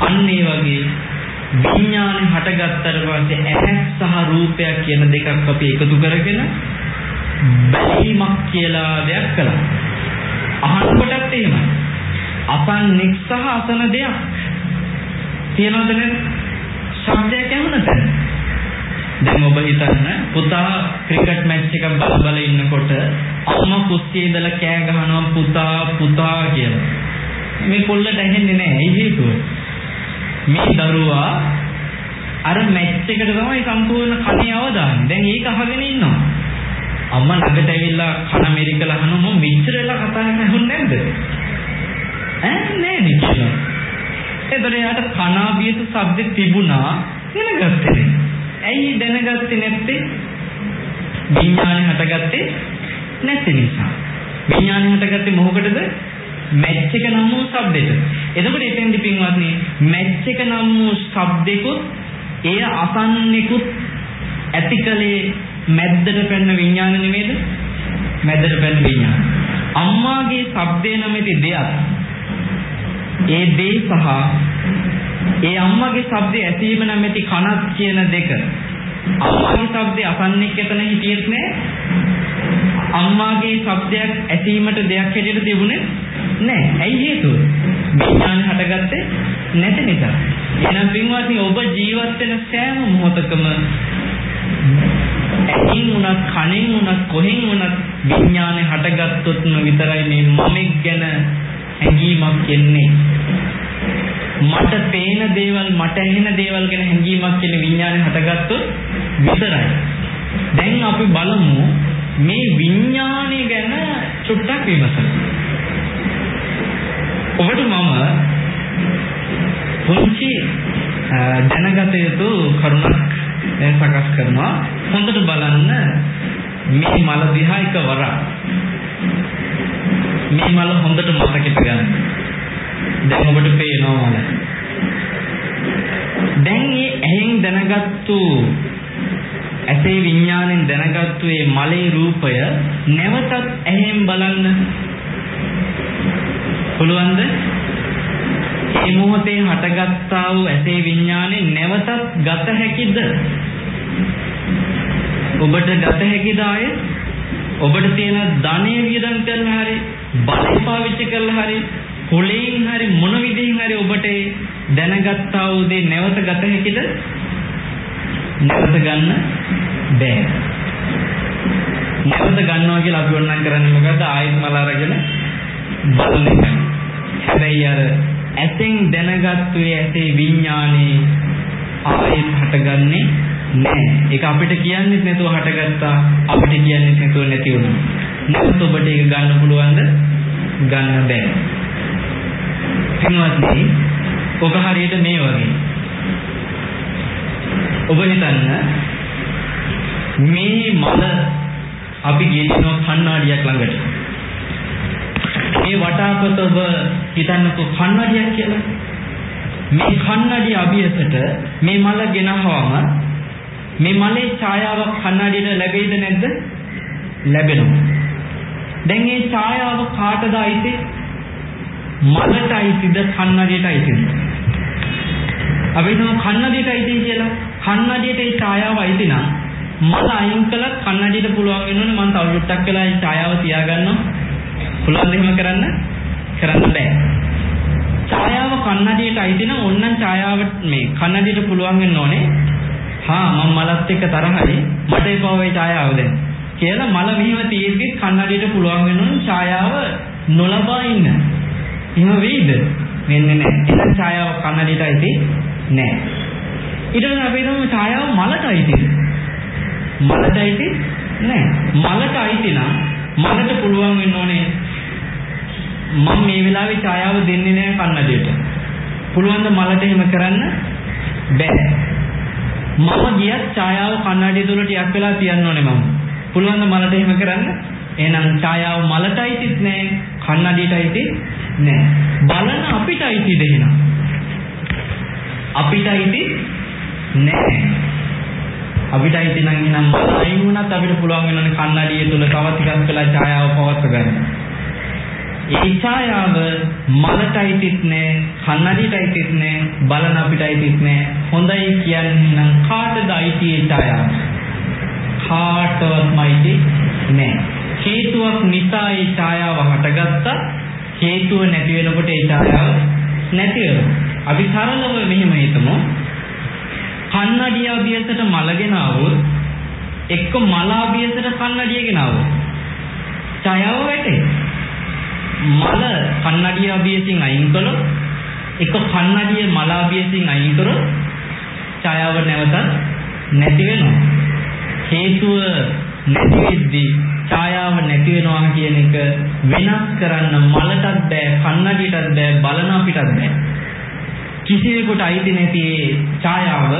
අන්න ඒ වගේ විඥානය හටගත්තට පස්සේ ඇහැ සහ රූපයක් කියන දෙකක් අපි එකතු කරගෙන බැලීමක් කියලා දෙයක් කළා. අහනකොටත් එහෙමයි. අසන්නෙක් සහ අසන දෙයක් තියනවද නේද? ශබ්දයක් ඇහුණද? දැන් ඔබ හිතන්න පුතා ක්‍රිකට් මැච් එකක් බල බල ඉන්නකොට අම්මා කුස්සියේ ඉඳලා කෑ ගහනවා පුතා පුතා කියලා. මේ කොල්ලට ඇහෙන්නේ නැහැ. ඒ හේතුව මේ දරුවා අර මැච් එකට තමයි සම්පූර්ණ කණේ අවදාන්නේ. දැන් ඒක අහගෙන ඉන්නවා. අම්මා ළඟට ඇවිල්ලා කන මෙරිකලා අහනවා මම මෙච්චර වෙලා කතා කරන්නේ නැහුන්නේ නැද්ද? ඈ නෑ නේ කියලා. එතකොට යාට කනාබියස ශබ්ද තිබුණා දැනගත්තේ නෑ. ඇයි දැනගත්තේ නැත්තේ? විඥානේ හටගත්තේ නැති නිසා. විඥානේ හටගත්තේ මොකකටද? මැච් එක නම් වූ ශබ්දෙට. එතකොට එතෙන්දි පින්වත්නි මැච් එක නම් වූ ශබ්දෙකුත් එය අසන්නෙකුත් ඇතිකලේ මැද්දට පැන්න විඥාන නෙමෙයිද? මැද්දට පැන්න විඥාන. අම්මාගේ ශබ්දේ නැමැති දෙයක්. ඒ දේ සහ ඒ අම්මගේ ශබ්දේ ඇසීම නැමැති කනක් කියන දෙක. අම්මාගේ ශබ්දේ අසන්නෙක් එතන හිටියෙත් නෑ. අම්මාගේ ශබ්දයක් ඇසීමට දෙයක් හැටියට තිබුණේ නෑ. ඇයි හේතුව? විඥාන හටගත්තේ නැති නිසා. එහෙනම් පින්වත්නි ඔබ ජීවත් වෙන සෑම මොහොතකම ඇහින් උනත් කනෙන් උනත් කොහෙන් උනත් විඥානේ හටගත්තොත් විතරයි මේ මමෙක් ගැන හැඟීමක් එන්නේ. මට පේන දේවල් මට ඇහෙන දේවල් ගැන හැඟීමක් කියන විඥානේ හටගත්තොත් විතරයි. දැන් අපි බලමු මේ විඥානේ ගැන චුට්ටක් විමසමු ඔබට මම පුංචි දැනගත යුතු කරුණක් දැන් සකස් කරනවා. හොඳට බලන්න මේ මල දිහා එකවරක් මේ මල හොඳට මතකෙට ගන්න දැන් ඔබට පේනවා මල. දැන් මේ ඇහෙන් දැනගත්තු ඇසේ විඥාණයෙන් දැනගත්තු මේ මලේ රූපය නැවතත් ඇහෙන් බලන්න. පුළුවන්ද? ඒ මොහොතේ හටගත්තා වූ ඇසේ විඥානේ නැවතත් ගත හැකිද? ඔබට ගත හැකිද ආය? ඔබට තියෙන ධනෙ වියදම් කරලා හරි බලය පාවිච්චි කරලා හරි කොලෙන් හරි මොන විදිහින් හරි ඔබට දැනගත්තා වූ දේ නැවත ගත හැකිද? නැවත ගන්න බෑ. නැවත ගන්නවා කියලා අපි ඕනනම් කරන්නේ මොකද්ද? ආයෙත් මල අරගෙන බලන එක. හැබැයි අර ඇසෙන් දැනගත්තු ඇසේ විඥානේ ආයෙත් හටගන්නේ නැහැ. ඒක අපිට කියන්නෙත් නැතුව හටගත්තා. අපිට කියන්නෙත් නැතුව නැති වුණා. නැත්නම් ඔබට ඒක ගන්න පුළුවන්ද? ගන්න බෑ. පින්වත්නි, ඔක හරියට මේ වගේ. ඔබ හිතන්න මේ මල අපි ගෙනියන කණ්ණාඩියක් ළඟට මේ වටාපත ඔබ හිතන්නකෝ කන්නඩියක් කියලා. මේ කන්නඩිය අභියසට මේ මල ගෙනහවම මේ මලේ ඡායාවක් කන්නඩියට ලැබෙයිද නැද්ද? ලැබෙනවා. දැන් මේ ඡායාව කාටද අයිති? මලට අයිතිද කන්නඩියට අයිතිද? අපි හිතමු කන්නඩියට අයිති කියලා. කන්නඩියට ඒ ඡායාව අයිති නම් මල අයින් කළත් කන්නඩියට පුළුවන් වෙනවනේ මම තව ටිකක් වෙලා ඒ ඡායාව තියාගන්නවා. පුළුවන් එහෙම කරන්න? කරන්න බෑ. ඡායාව කන්නඩියට අයිති නම් ඕන්නම් ඡායාව මේ කන්නඩියට පුළුවන් වෙන්න ඕනේ. හා මම මලත් එක්ක තරහයි මට එපා වෙයි ඡායාව දැන්. කියලා මල මෙහෙම තියෙද්දි කන්නඩියට පුළුවන් වෙනවනේ ඡායාව නොලබා ඉන්න. එහෙම වෙයිද? වෙන්නේ නැහැ. එහෙනම් ඡායාව කන්නඩියට අයිති නැහැ. ඊට පස්සේ අපි හිතමු ඡායාව මලට අයිතිද? මලට අයිති නැහැ. මලට අයිති නම් මලට පුළුවන් වෙන්න ඕනේ මම මේ වෙලාවේ ඡායාව දෙන්නේ නැහැ කන්නඩියට. පුළුවන් ද මලට එහෙම කරන්න? බෑ. මම ගියත් ඡායාව කන්නඩිය තුල ටිකක් වෙලා තියන්න ඕනේ මම. පුළුවන් ද මලට එහෙම කරන්න? එහෙනම් ඡායාව මලට අයිතිත් නැහැ, කන්නඩියට අයිතිත් නැහැ. බලන අපිට අයිතිද එහෙනම්? අපිට අයිති නැහැ. අපිට අයිති නම් එහෙනම් අයින් වුණත් අපිට පුළුවන් වෙනවනේ කන්නඩිය තුල තව ටිකක් වෙලා ඡායාව පවත්ව ගන්න. ඒ ඡායාව මනටයි තිත් නෑ, කන්නඩිටයි තිත් නෑ, බලන අපිටයි තිත් නෑ. හොඳයි කියන්නේ නම් කාටද අයිති ඒ ඡායාව? කාටවත්මයිති නෑ. හේතුවක් නිසා ඒ ඡායාව හටගත්තා. හේතුව නැති වෙනකොට ඒ ඡායාව නැති වෙනවා. අපි සරලව මෙහෙම හිතමු. කන්නඩිය අභියසට මලගෙන આવොත් එක්ක මල අභියසට කන්නඩිය ගෙනාවොත් ඡායාව වැටේ. මල කන්නඩිය අභියසින් අයින් කළොත් එක කන්නඩිය මල අභියසින් අයින් කරොත් ඡායාව නැවතත් නැති වෙනවා. හේතුව නැති වෙද්දී ඡායාව නැති වෙනවා කියන එක වෙනස් කරන්න මලටත් බෑ කන්නඩියටත් බෑ බලන අපිටත් බෑ. කිසිවෙකුට අයිති නැති ඡායාව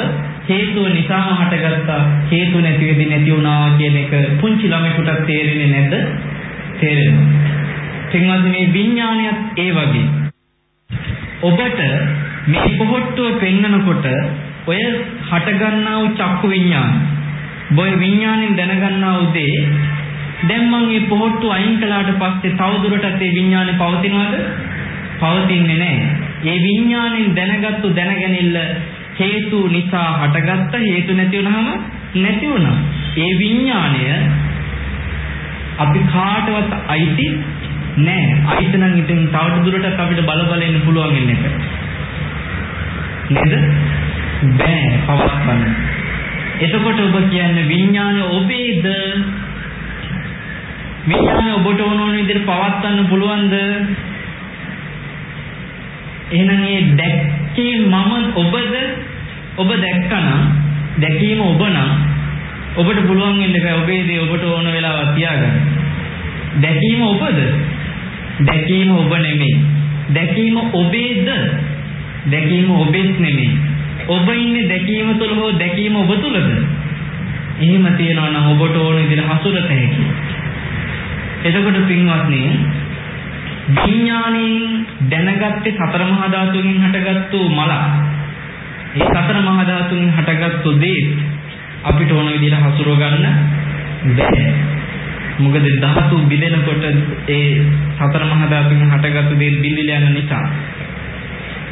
හේතුව නිසාම හටගත්තා හේතු නැති වෙදි නැති වුණා කියන එක පුංචි ළමයෙකුට තේරෙන්නේ නැද්ද? තේරෙනවා. පින්වත්නි මේ විඥානයත් ඒ වගේ. ඔබට මේ පොහොට්ටුව පෙන්නකොට ඔය හටගන්නා වූ චක්කු විඥාන බොය විඥාණයෙන් දැනගන්නා වූ දේ දැන් මම මේ පොහොට්ටුව අයින් කළාට පස්සේ තවදුරටත් මේ විඥානේ පවතිනවද? පවතින්නේ නැහැ. ඒ විඥාණයෙන් දැනගත්තු දැනගැනිල්ල හේතු නිසා හටගත්ත හේතු නැති වුනහම නැති වුණා. ඒ විඥාණය අපි කාටවත් අයිති නෑ. අයිති නම් ඉතින් තවට දුරටත් අපිට බල බල ඉන්න පුළුවන් ඉන්න එක. නේද? බෑ පවත්වන්න. එතකොට ඔබ කියන්නේ විඥානය ඔබේද? විඥානය ඔබට ඕන ඕන විදිහට පවත්වන්න පුළුවන්ද? එහෙනම් මේ දැක්කේ මම ඔබද ඔබ දැක්කනම් දැකීම ඔබ නම් ඔබට පුළුවන් වෙන්න බෑ ඔබේ දේ ඔබට ඕන වෙලාවක් තියාගන්න. දැකීම ඔබද? දැකීම ඔබ නෙමෙයි. දැකීම ඔබේද? දැකීම ඔබෙත් නෙමෙයි. ඔබ ඉන්නේ දැකීම තුළ හෝ දැකීම ඔබ තුළද? එහෙම තියනවා නම් ඔබට ඕන විදිහට හසුරත හැකියි. එතකොට පින්වත්නි විඥාණයෙන් දැනගත්තේ සතර මහා ධාතුන්ගෙන් හටගත්තු මල. ඒ සතර මහා ධාතුන්ගෙන් හටගත්තු දේ අපිට ඕන විදිහට හසුරව ගන්න බැහැ. මොකද ධාතු බිඳෙනකොට ඒ සතර මහා ධාතුන්ගෙන් හටගත්තු දේ බිඳිලා යන නිසා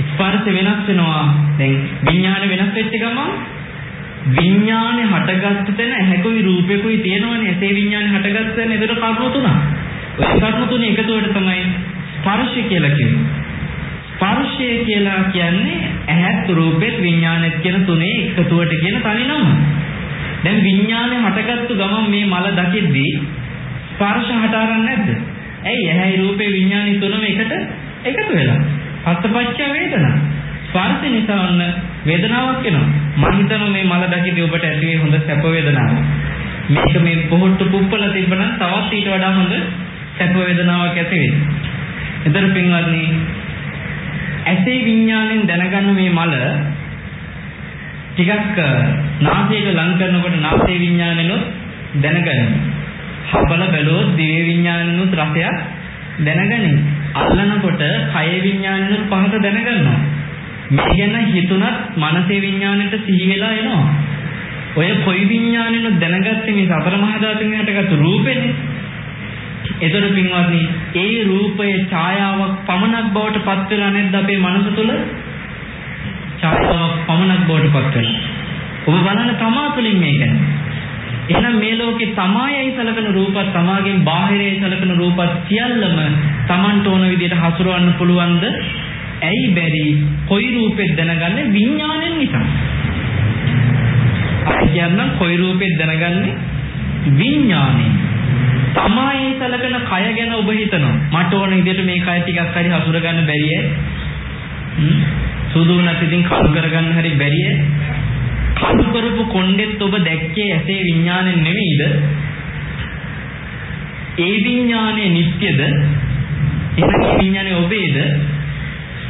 ස්පර්ශ වෙනස් වෙනවා. දැන් විඥාන වෙනස් වෙච්ච ගමන් විඥානේ හටගත්ත තැන ඇහැකුයි රූපෙකුයි තියෙනවනේ. ඒ විඥානේ හටගත්ත තැන ඒතර කර්ම තුනක්. ඔය කර්ම තුනේ එකතුවට තමයි ස්පර්ශය කියලා කියන්නේ. ස්පර්ශය කියලා කියන්නේ ඇහත් රූපෙත් විඥානෙත් කියන තුනේ එකතුවට කියන තනි නම. දැන් විඥානේ හටගත්තු ගමන් මේ මල දකිද්දී ස්පර්ශ හට අරන් නැද්ද? ඇයි ඇහැයි රූපේ විඥානි තුනම එකට එකතු වෙලා. අත්පච්ච වේදනා. ස්පර්ශ නිසා ඔන්න වේදනාවක් එනවා. මම හිතනවා මේ මල දකිද්දී ඔබට ඇති වෙයි හොඳ සැප වේදනාවක්. මේක මේ පොහොට්ටු පුප්පල තිබ්බනම් තවත් ඊට වඩා හොඳ සැප වේදනාවක් ඇති වෙයි. එතන පින්වත්නි ඇසේ විඥාණයෙන් දැනගන්න මේ මල ටිකක් නාසයට ලං කරනකොට නාසයේ විඥාණයනොත් දැනගන්න. හබල බැලුවොත් දිවේ විඥාණයනොත් රසයක් දැනගනින්. අල්ලනකොට කය විඥාණයනොත් පහස දැනගන්නවා. මේ ගැන හිතුණත් මනසේ විඥාණයට සිහි වෙලා එනවා. ඔය කොයි විඥාණයනොත් දැනගත්තේ මේ සතර මහා ධාතුන් හටගත්තු රූපෙනේ. ඒතර පින්වත්නි ඒ රූපයේ ඡායාවක් පමණක් බවට පත් වෙලා නැද්ද අපේ මනස තුළ? ඡායාවක් පමණක් බවට පත් වෙලා. ඔබ බලන්න තමා තුළින් මේක. එහෙනම් මේ ලෝකේ තමායයි සලකන රූපත් තමාගෙන් බාහිරයි සලකන රූපත් සියල්ලම Tamanට ඕන විදිහට හසුරවන්න පුළුවන්ද? ඇයි බැරි? කොයි රූපෙත් දැනගන්නේ විඥාණයෙන් නිසා. අපි කියන්නම් කොයි රූපෙත් දැනගන්නේ විඥාණයෙන්. තමයි සලකන කය ගැන ඔබ හිතනවා. මට ඕන විදිහට මේ කය ටිකක් හරි හසුර ගන්න බැරිය. සුදු වුණත් ඉතින් කළු කරගන්න හරි බැරිය. කළු කරපු කොණ්ඩෙත් ඔබ දැක්කේ ඇසේ විඥාණයෙන් නෙමෙයිද? ඒ විඥානයේ නිට්ටයද? එහෙනම් ඒ විඥානේ ඔබේද?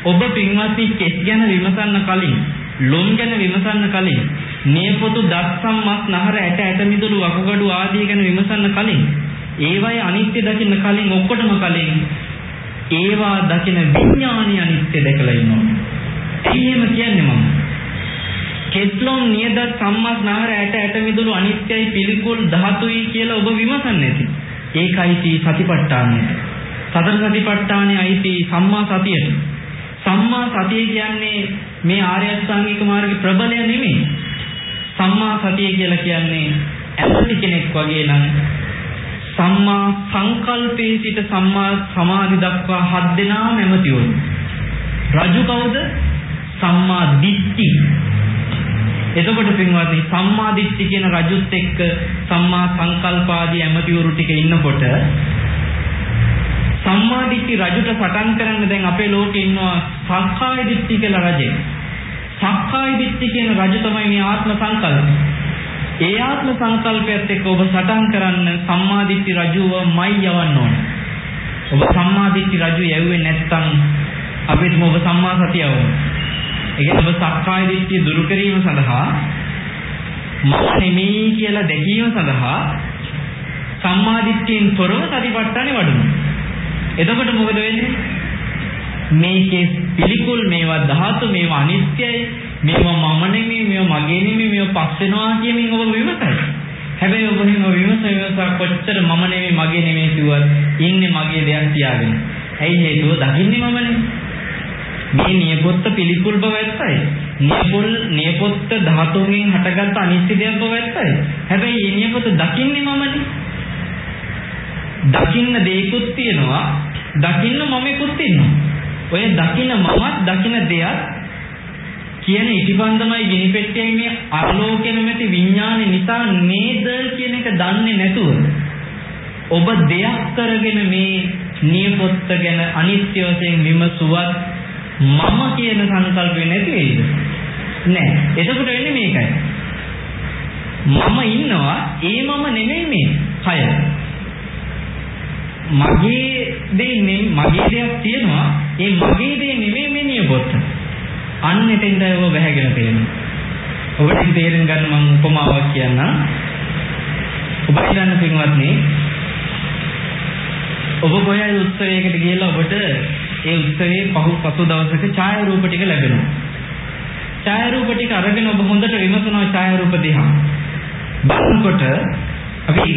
ඔබ පින්වත්නි කෙස් ගැන විමසන්න කලින්, ලොම් ගැන විමසන්න කලින්, නියපොතු දස්සම් මස් නහර ඇට ඇට මිදුළු වකුගඩු ආදී ගැන විමසන්න කලින් ඒවයි අනිත්‍ය දකින්න කලින් ඔක්කොටම කලින් ඒවා දකින විඥානීය අනිත්‍ය දැකලා ඉන්නවා. ඇයි එහෙම කියන්නේ මම? කෙස්ලොම් නියද සම්මස් නහර ඇට ඇට මිදුළු අනිත්‍යයි පිළිකුල් ධාතුයි කියලා ඔබ විමසන්නේ නැති. ඒකයි සතිපට්ඨානය. සතර සතිපට්ඨානයේ අයිති සම්මා සතියට. සම්මා සතිය කියන්නේ මේ ආර්ය අෂ්ටාංගික මාර්ගයේ ප්‍රබලය නෙමෙයි. සම්මා සතිය කියලා කියන්නේ ඇත්තටි කෙනෙක් වගේ නම් සම්මා සංකල්පයේ සිට සම්මා සමාධි දක්වා හත් දෙනා නැමතිවරු. රජු කවුද? සම්මා දිට්ඨි. එතකොට පින්වත්නි සම්මා දිට්ඨි කියන රජුත් එක්ක සම්මා සංකල්ප ආදී ඇමතිවරු ටික ඉන්නකොට සම්මා දිට්ඨි රජුට සටන් කරන්න දැන් අපේ ලෝකේ ඉන්නවා සක්කාය දිට්ඨි කියලා රජෙක්. සක්කාය දිට්ඨි කියන රජු තමයි මේ ආත්ම සංකල්ප. ඒ ආත්ම සංකල්පයත් එක්ක ඔබ සටන් කරන්න සම්මාදිට්ඨි රජුවමයි යවන්න ඕන. ඔබ සම්මාදිට්ඨි රජු යැව්වේ නැත්නම් අපිට ඔබ සම්මා සතිය යවමු. ඒ කියන්නේ ඔබ සක්කාය දිට්ඨිය දුරු කිරීම සඳහා මම නෙමෙයි කියලා දැකීම සඳහා සම්මාදිට්ඨියෙන් තොරව සතිපට්ඨානෙ වඩමු. එතකොට මොකද වෙන්නේ? මේකේ පිළිකුල් මේවා ධාතු මේවා අනිත්‍යයි මේවා මම නෙමෙයි මේවා මගේ නෙමෙයි මේවා පස් වෙනවා කියමින් ඔබ විමසයි. හැබැයි ඔබ හිම විමස විමස කොච්චර මම නෙමෙයි මගේ නෙමෙයි කිව්වත් ඉන්නේ මගේ දෙයක් තියාගෙන. ඇයි හේතුව දකින්නේ මමනේ. මේ නියපොත්ත පිළිකුල් බව ඇත්තයි. නියපොල් නියපොත්ත ධාතුන්ගෙන් හටගත් අනිත්‍ය දෙයක් බව ඇත්තයි. හැබැයි මේ නියපොත්ත දකින්නේ මමනේ. දකින්න දෙයක්ත් තියෙනවා. දකින්න මමෙකුත් ඉන්නවා. ඔය දකින්න මමත් දකින්න දෙයක් කියන ඉටිබන්ධමයි ගිනිපෙට්ටියයි මේ අලෝකෙ නැමැති විඥානේ නිසා නේද කියන එක දන්නේ නැතුව ඔබ දෙයක් කරගෙන මේ නියපොත්ත ගැන අනිත්‍ය වශයෙන් විමසුවත් මම කියන සංකල්පය නැති වෙයිද? නෑ. එතකොට වෙන්නේ මේකයි. මම ඉන්නවා ඒ මම නෙමෙයි මේ කය. මගේ දේ මගේ දෙයක් තියෙනවා ඒ මගේ දේ නෙමෙයි මේ නියපොත්ත. අන්න එතෙන්ට ඔබ වැහැගෙන තියෙනවා. ඔබට තේරුම් ගන්න මම උපමාවක් කියන්නම්. ඔබ හිතන්න පින්වත්නි ඔබ කොහේ උත්සවයකට ගිහලා ඔබට ඒ උත්සවයේ පහු පසු දවසක ඡායාරූප ටික ලැබෙනවා. ඡායාරූප ටික අරගෙන ඔබ හොඳට විමසනවා ඡායාරූප දිහා. බලනකොට අපි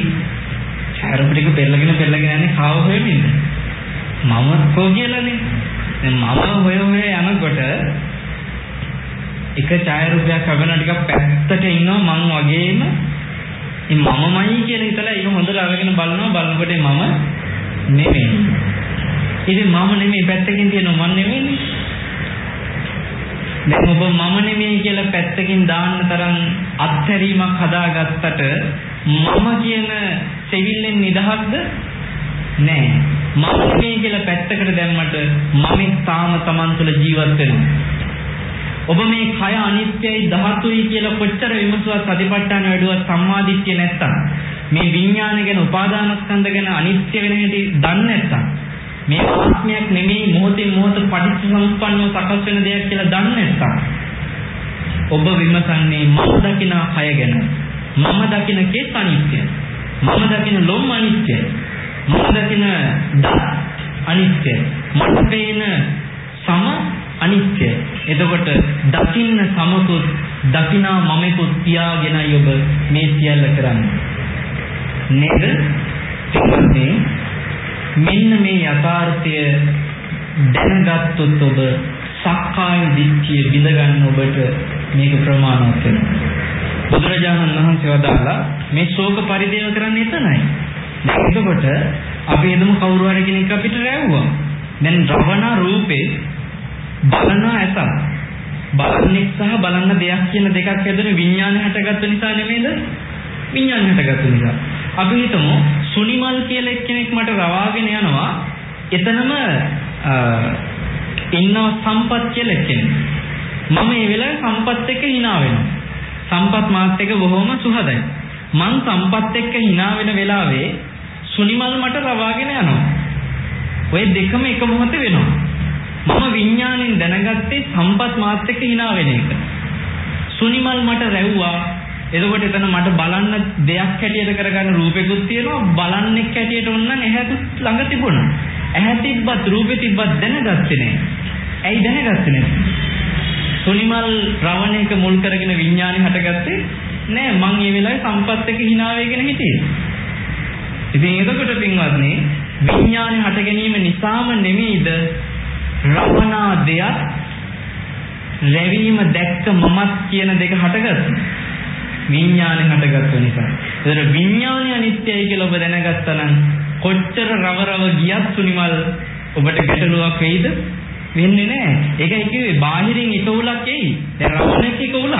ඡායාරූප ටික පෙරලගෙන පෙරලගෙන යන්නේ කාව හොයමින්ද? මම කෝ කියලානේ. දැන් මම හොය හොය යනකොට එක ඡායාරූපයක් ලැබෙන ටිකක් පැත්තට ඉන්නවා මං වගේම ඉතින් මමමයි කියලා හිතලා ඒක හොඳට අරගෙන බලනවා බලනකොට මම නෙමෙයි. ඉතින් මම නෙමෙයි පැත්තකින් තියෙනවා මම නෙමෙයිනේ. දැන් ඔබ මම නෙමෙයි කියලා පැත්තකින් දාන්න තරම් අත්හැරීමක් හදාගත්තට මම කියන සෙවිල්ලෙන් නිදහස්ද? නෑ. මම නෙමෙයි කියලා පැත්තකට දැම්මට මම තාම Taman තුළ ජීවත් වෙනවා. ඔබ මේ කය අනිත්‍යයි ධාතුයි කියලා කොච්චර විමසුවත් සතිපට්ඨාන වැඩුවත් සම්මාදිට්ඨිය නැත්තම් මේ විඥාන ගැන උපාදානස්කන්ධ ගැන අනිත්‍ය වෙන හැටි දන්නේ නැත්තම් මේ ආත්මයක් නෙමෙයි මොහොතින් මොහොත පටිච්චසමුප්පන්නව සකස් වෙන දෙයක් කියලා දන්නේ නැත්තම් ඔබ විමසන්නේ මම දකින කය ගැන මම දකින කෙස් අනිත්‍යයි මම දකින ලොම් අනිත්‍යයි මම දකින දත් අනිත්‍යයි මට පේන සම අනිත්‍යයි. එතකොට දකින්න සමකුත් දකිනා මමෙකුත් තියාගෙනයි ඔබ මේ සියල්ල කරන්නේ. නේද? පිටුනේ මෙන්න මේ යථාර්ථය දැනගත්තොත් ඔබ සක්කාය දිට්ඨිය බිඳ ගන්න ඔබට මේක ප්‍රමාණවත් වෙනවා. බුදුරජාණන් වහන්සේ වදාලා මේ ශෝක පරිදේව කරන්නේ එතනයි. දැන් එතකොට අපි එදමු කවුරු හරි කෙනෙක් අපිට රැව්වා. දැන් රවණ රූපේ බලන ඇසක් බලන්නේ සහ බලන්න දෙයක් කියන දෙකක් හැදෙන විඥානය හටගත්ත නිසා නෙමෙයිද? විඥානය හටගත්ත නිසා. අපි හිතමු සුනිමල් කියලා එක්කෙනෙක් මට රවාගෙන යනවා. එතනම ඉන්නව සම්පත් කියලා එක්කෙනෙක්. මම මේ වෙලාවේ සම්පත් එක්ක hina වෙනවා. සම්පත් මාත් එක්ක බොහොම සුහදයි. මං සම්පත් එක්ක hina වෙන වෙලාවේ සුනිමල් මට රවාගෙන යනවා. ඔය දෙකම එක මොහොතේ වෙනවා. මම විඥාණයෙන් දැනගත්තේ සම්පත් මාත් එක්ක hina වෙන එක. සුනිමල් මට රැව්වා. එතකොට එතන මට බලන්න දෙයක් හැටියට කරගන්න රූපෙකුත් තියෙනවා බලන්නෙක් හැටියට ඕනනම් ඇහැත් ළඟ තිබුණා. ඇහැ තිබ්බත් රූපෙ තිබ්බත් දැනගත්තේ නෑ. ඇයි දැනගත්තේ නෑ? සුනිමල් රවණේක මුල් කරගෙන විඥානේ හටගත්තේ නෑ මං මේ වෙලාවේ සම්පත් එක්ක hina වෙගෙන හිටියේ. ඉතින් එතකොට පින්වත්නි විඥානේ හට ගැනීම නිසාම නෙමෙයිද රවණා දෙයක් රැවීම දැක්ක මමත් කියන දෙක හටගත්තා. විඥානේ හටගත්තු නිසා. ඒතර විඥානය අනිත්‍යයි කියලා ඔබ දැනගත්තා නම් කොච්චර රව රව ගියත් සුනිමල් ඔබට ගැටලුවක් වෙයිද? වෙන්නේ නැහැ. ඒකයි කිව්වේ බාහිරින් එක උලක් එයි. දැන් රවණෙක් එක උලක්.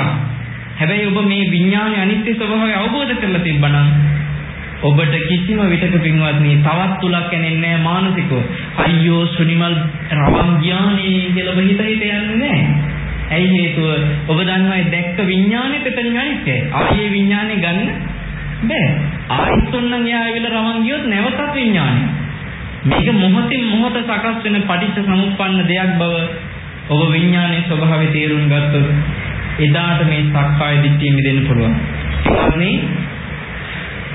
හැබැයි ඔබ මේ විඥානයේ අනිත්‍ය ස්වභාවය අවබෝධ කරලා තිබ්බනම් ඔබට කිසිම විටක පින්වත්නි තවත් තුලක් එන්නේ නැහැ මානසිකව. අයියෝ සුනිමල් රවම් ගියානේ කියලා ඔබ හිත හිත යන්නේ නැහැ. ඇයි හේතුව ඔබ දන්නවා දැක්ක විඥානේ පෙතනින් අනිත්‍යයි. ආයේ විඥානේ ගන්න බෑ. ආයෙත් ඔන්න එයා ඇවිල්ලා රමන් ගියොත් නැවතත් විඥානය. මේක මොහොතින් මොහොත සකස් වෙන පටිච්ච සමුප්පන්න දෙයක් බව ඔබ විඥානයේ ස්වභාවය තේරුම් ගත්තොත් එදාට මේ සක්කාය දිට්ඨිය මිදෙන්න පුළුවන්. ඒ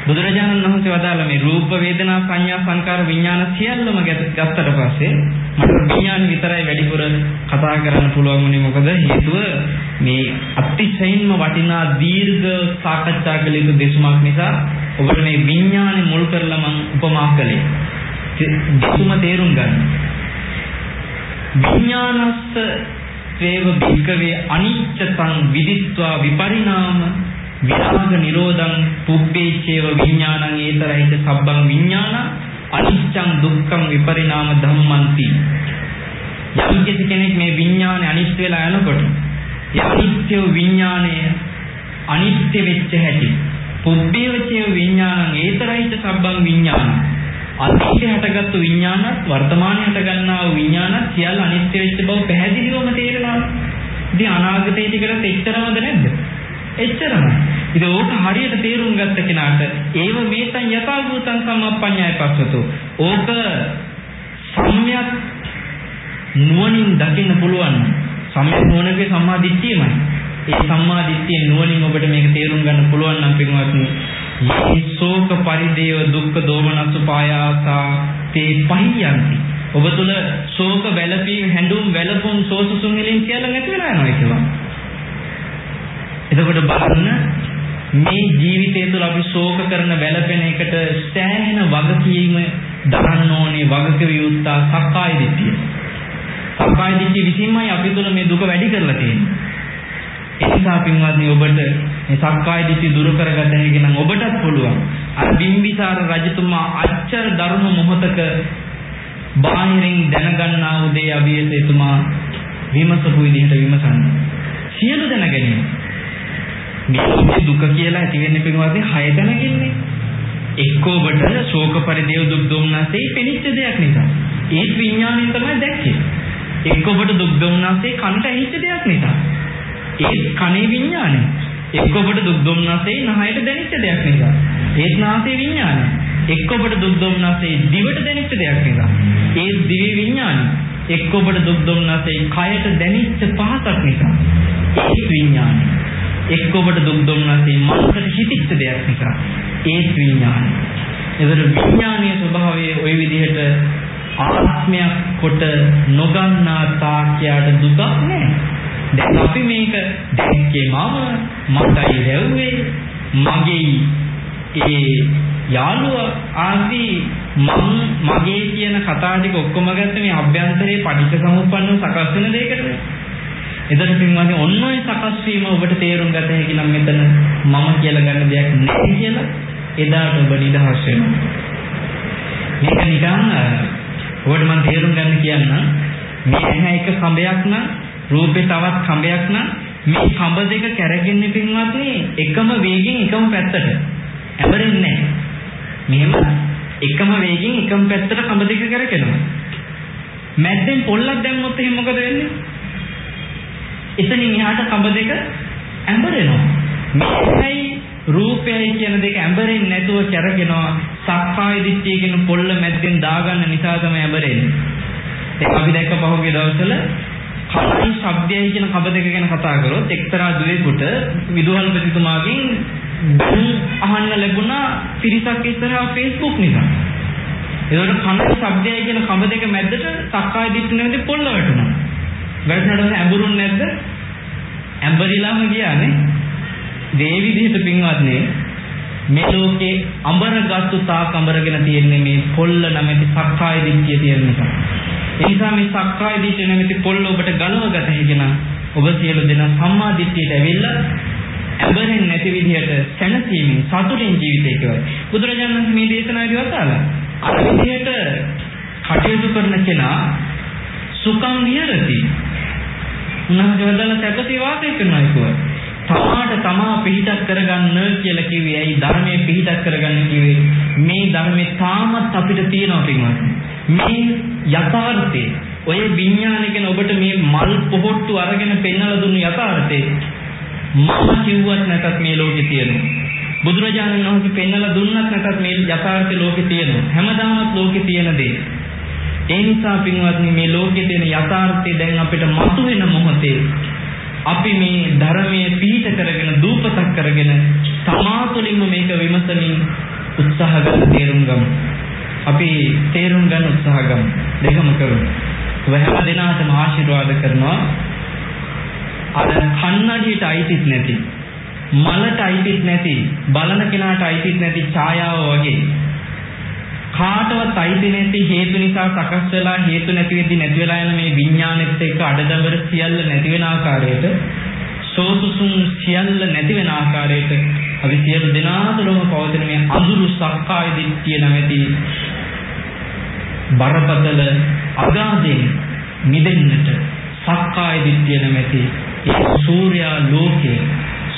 බුදුරජාණන් වහන්සේ වදාළ මේ රූප වේදනා සංඥා සංකාර විඥාන සියල්ලම ගත්තට පස්සේ මට විඥාන විතරයි වැඩිපුර කතා කරන්න පුළුවන් වුණේ. මොකද හේතුව මේ අතිශයින්ම වටිනා දීර්ඝ සාකච්ඡා කළ යුතු දෙසුමක් නිසා ඔබට මේ විඥානේ මුල් කරලා මම උපමා කළේ. දෙසුම තේරුම් ගන්න. විඥානස්ස ත්වේව භික්කවේ අනිච්චතං විදිත්වා විපරිණාම විරාග නිරෝධං පුබ්බේචේව විඥානං ඒතරයිත සබ්බං විඥාන අනිච්චං දුක්ඛං විපරිණාම ධම්මන්ති යම් කෙනෙක් මේ විඥානේ අනිත්‍ය වෙලා යනකොට ඒ අනිත්‍ය විඥානය අනිත්‍ය වෙච්ච හැටි පුබ්බේචේව විඥානං ඒතරයිත සබ්බං විඥාන අතීතේ හටගත්තු විඥානත් වර්තමානයේ හටගන්නා වූ විඥානත් සියල්ල අනිත්‍ය වෙච්ච බව පැහැදිලිවම තේරෙනවා. ඉතින් අනාගතයේ ටිකට එච්චරමද නැද්ද? එච්චරමයි. ඉතින් ඕක හරියට තේරුම් ගත්ත කෙනාට ඒව මේතන් යථා භූතං සම්මප්පඤ්ඤාය පස්සතු. ඕක සම්‍යක් නුවණින් දකින්න පුළුවන්. සම්‍යක් නුවණගේ සම්මා දිට්ඨියමයි. ඒ සම්මා දිට්ඨිය නුවණින් ඔබට මේක තේරුම් ගන්න පුළුවන් නම් පින්වත්නි මේ ශෝක පරිදේව දුක්ඛ දෝමනසු පායාසා තේ පහියන්ති ඔබ තුල ශෝක වැළපීම් හැඬුම් වැළපුම් සෝසුසුම් වලින් කියලා නැති වෙලා යනවා කියලා. එතකොට බලන්න මේ ජීවිතය තුළ අපි ශෝක කරන වැළපෙන එකට සෑහෙන වගකීම දරන්න ඕනේ වගකීම යුත්තා සක්කාය දිට්ඨිය. සක්කාය දිට්ඨිය විසින්මයි අපි තුළ මේ දුක වැඩි කරලා තියෙන්නේ. ඒ නිසා පින්වත්නි ඔබට මේ සක්කාය දිට්ඨිය දුරු කරගත හැකි නම් ඔබටත් පුළුවන්. අර බිම්බිසාර රජතුමා අච්චර දරුණු මොහතක බාහිරින් දැනගන්නා උදේ අවියසෙතුමා විමසපු විදිහට විමසන්න. සියලු දැනගැනීම. මේ දුක කියලා ඇති වෙන්නේ පින්වත්නි හය දැනගන්නේ. එක්ක ඔබට ශෝක පරිදේව දුක් දුම්නසේ පෙනිච්ච දෙයක් නිසා. ඒ විඥාණයෙන් තමයි දැක්කේ. එක්ක ඔබට දුක් දුම්නසේ කනට ඇහිච්ච දෙයක් නිසා. ඒ කනේ විඥානය. එක්ක ඔබට දුක් දුම්නසේ නහයට දැනෙච්ච දෙයක් නිසා. ඒත් නාසයේ විඥානය. එක්ක ඔබට දුක් දුම්නසේ දිවට දැනෙච්ච දෙයක් නිසා. ඒ දිවි විඥානය. එක්ක ඔබට දුක් දුම්නසේ කයට දැනෙච්ච පහසක් නිසා. ඒ විඥානය. එක්ක ඔබට දුක් දුම්නසේ මනසට හිතිච්ච දෙයක් නිසා. ඒ විඥානය. ඒතර විඥානීය ස්වභාවය ওই විදිහට ආත්මයක් කොට නොගන්නා තාක්‍යයට දුකක් නැහැ. දැන් අපි මේක දැක්කේ මම මටයි රැව්වේ මගේ ඒ යාළුවා ආදී මම මගේ කියන කතා ටික ඔක්කොම ගත්ත මේ අභ්‍යන්තරයේ පටිච්චසමුප්පන්නව සකස් වෙන දෙයකටනේ. එතකොට පින්වත්නි ඔන්න ඔය සකස් වීම ඔබට තේරුම් ගත හැකි නම් මෙතන මම කියලා ගන්න දෙයක් නැහැ කියලා එදාට ඔබ නිදහස් වෙනවා. මේක නිකන් ඔබට මම තේරුම් ගන්න කියන්නම් මේ ඇහැ එක කඹයක් නම් රූපේ තවත් කඹයක් නම් මේ කඹ දෙක කැරගෙන්නේ පින්වත්නි එකම වේගෙන් එකම පැත්තට. ඇඹරෙන්නේ නැහැ. මෙහෙම එකම වේගෙන් එකම පැත්තට කඹ දෙක කැරකෙනවා. මැද්දෙන් පොල්ලක් දැම්මොත් එහෙනම් මොකද වෙන්නේ? එතනින් එහාට කඹ දෙක ඇඹරෙනවා. මේකයි රූපයයි කියන දෙක ඇඹරෙන්නේ නැතුව කැරගෙනවා. සක්කාය දිට්ඨිය කියන පොල්ල මැද්දෙන් දාගන්න නිසා තමයි ඇඹරෙන්නේ. ඒක අපි දැක්ක පහුගිය දවස්වල කලයි ශබ්දයයි කියන කබ දෙක ගැන කතා කරොත් එක්තරා දුවේකට විදුහල්පතිතුමාගෙන් දුන් අහන්න ලැබුණා පිරිසක් ඉස්සරහා Facebook නිසා. ඒකට කනයි ශබ්දයයි කියන කබ දෙක මැද්දට සක්කාය දිට්ඨිය නැති පොල්ල වැටුණා. වැටුණාට ඇඹුරුන් නැද්ද? ඇඹරිලාම ගියානේ. මේ විදිහට පින්වත්නි මේ ලෝකේ අඹරගත්තු තාක් අඹරගෙන තියෙන්නේ මේ පොල්ල නැමැති සක්කාය දිට්ඨිය තියෙන නිසා. ඒ නිසා මේ සක්කාය දිට්ඨිය නැමැති පොල්ල ඔබට ගලව ගත හැකි නම් ඔබ සියලු දෙනා සම්මා දිට්ඨියට ඇවිල්ලා ඇඹරෙන්නේ නැති විදිහට සැනසීමෙන් සතුටින් ජීවිතය කෙවයි. බුදුරජාණන් වහන්සේ මේ දේශනාවේදී වදාළා. අර විදිහට කටයුතු කරන කෙනා සුඛං විහරති. උන්වහන්සේ වදාළා සැපසේ වාසය කරනවා කියුවා. තමාට තමා පිහිටක් කරගන්න කියලා කිව්වේ. ඇයි ධර්මයේ පිහිටක් කරගන්න කිව්වේ? මේ ධර්මයේ තාමත් අපිට තියෙනවා පින්වත්නි. මේ යථාර්ථය ඔය විඥානය කියන ඔබට මේ මල් පොහොට්ටු අරගෙන පෙන්වලා දුන්නු යථාර්ථේ මම කිව්වත් නැතත් මේ ලෝකේ තියෙනවා. බුදුරජාණන් වහන්සේ පෙන්වලා දුන්නත් නැතත් මේ යථාර්ථ ලෝකේ තියෙනවා. හැමදාමත් ලෝකේ තියෙන දේ. ඒ නිසා පින්වත්නි මේ ලෝකේ තියෙන යථාර්ථය දැන් අපිට මතුවෙන මොහොතේ අපි මේ ධර්මයේ පීඨ කරගෙන දූපතක් කරගෙන තමා තුළින්ම මේක විමසමින් උත්සාහ ගන්න තේරුම් ගමු. අපි තේරුම් ගන්න උත්සාහ ගමු. දෙකම කරමු. හැම දිනාටම ආශිර්වාද කරනවා. අර කන්නඩියට අයිතිත් නැති මලට අයිතිත් නැති බලන කෙනාට අයිතිත් නැති ඡායාව වගේ කාටවත් අයිති නැති හේතු නිසා සකස් වෙලා හේතු නැති වෙද්දි නැති වෙලා යන මේ විඥානෙත් එක්ක අඩදබර සියල්ල නැති වෙන ආකාරයට සෝසුසුම් සියල්ල නැති වෙන ආකාරයට අපි සියලු දෙනා තුළම පවතින මේ අඳුරු සක්කාය දිට්ඨිය නැමැති බරපතල අගාධයෙන් මිදෙන්නට සක්කාය දිට්ඨිය නැමැති ඒ සූර්යා ලෝකයේ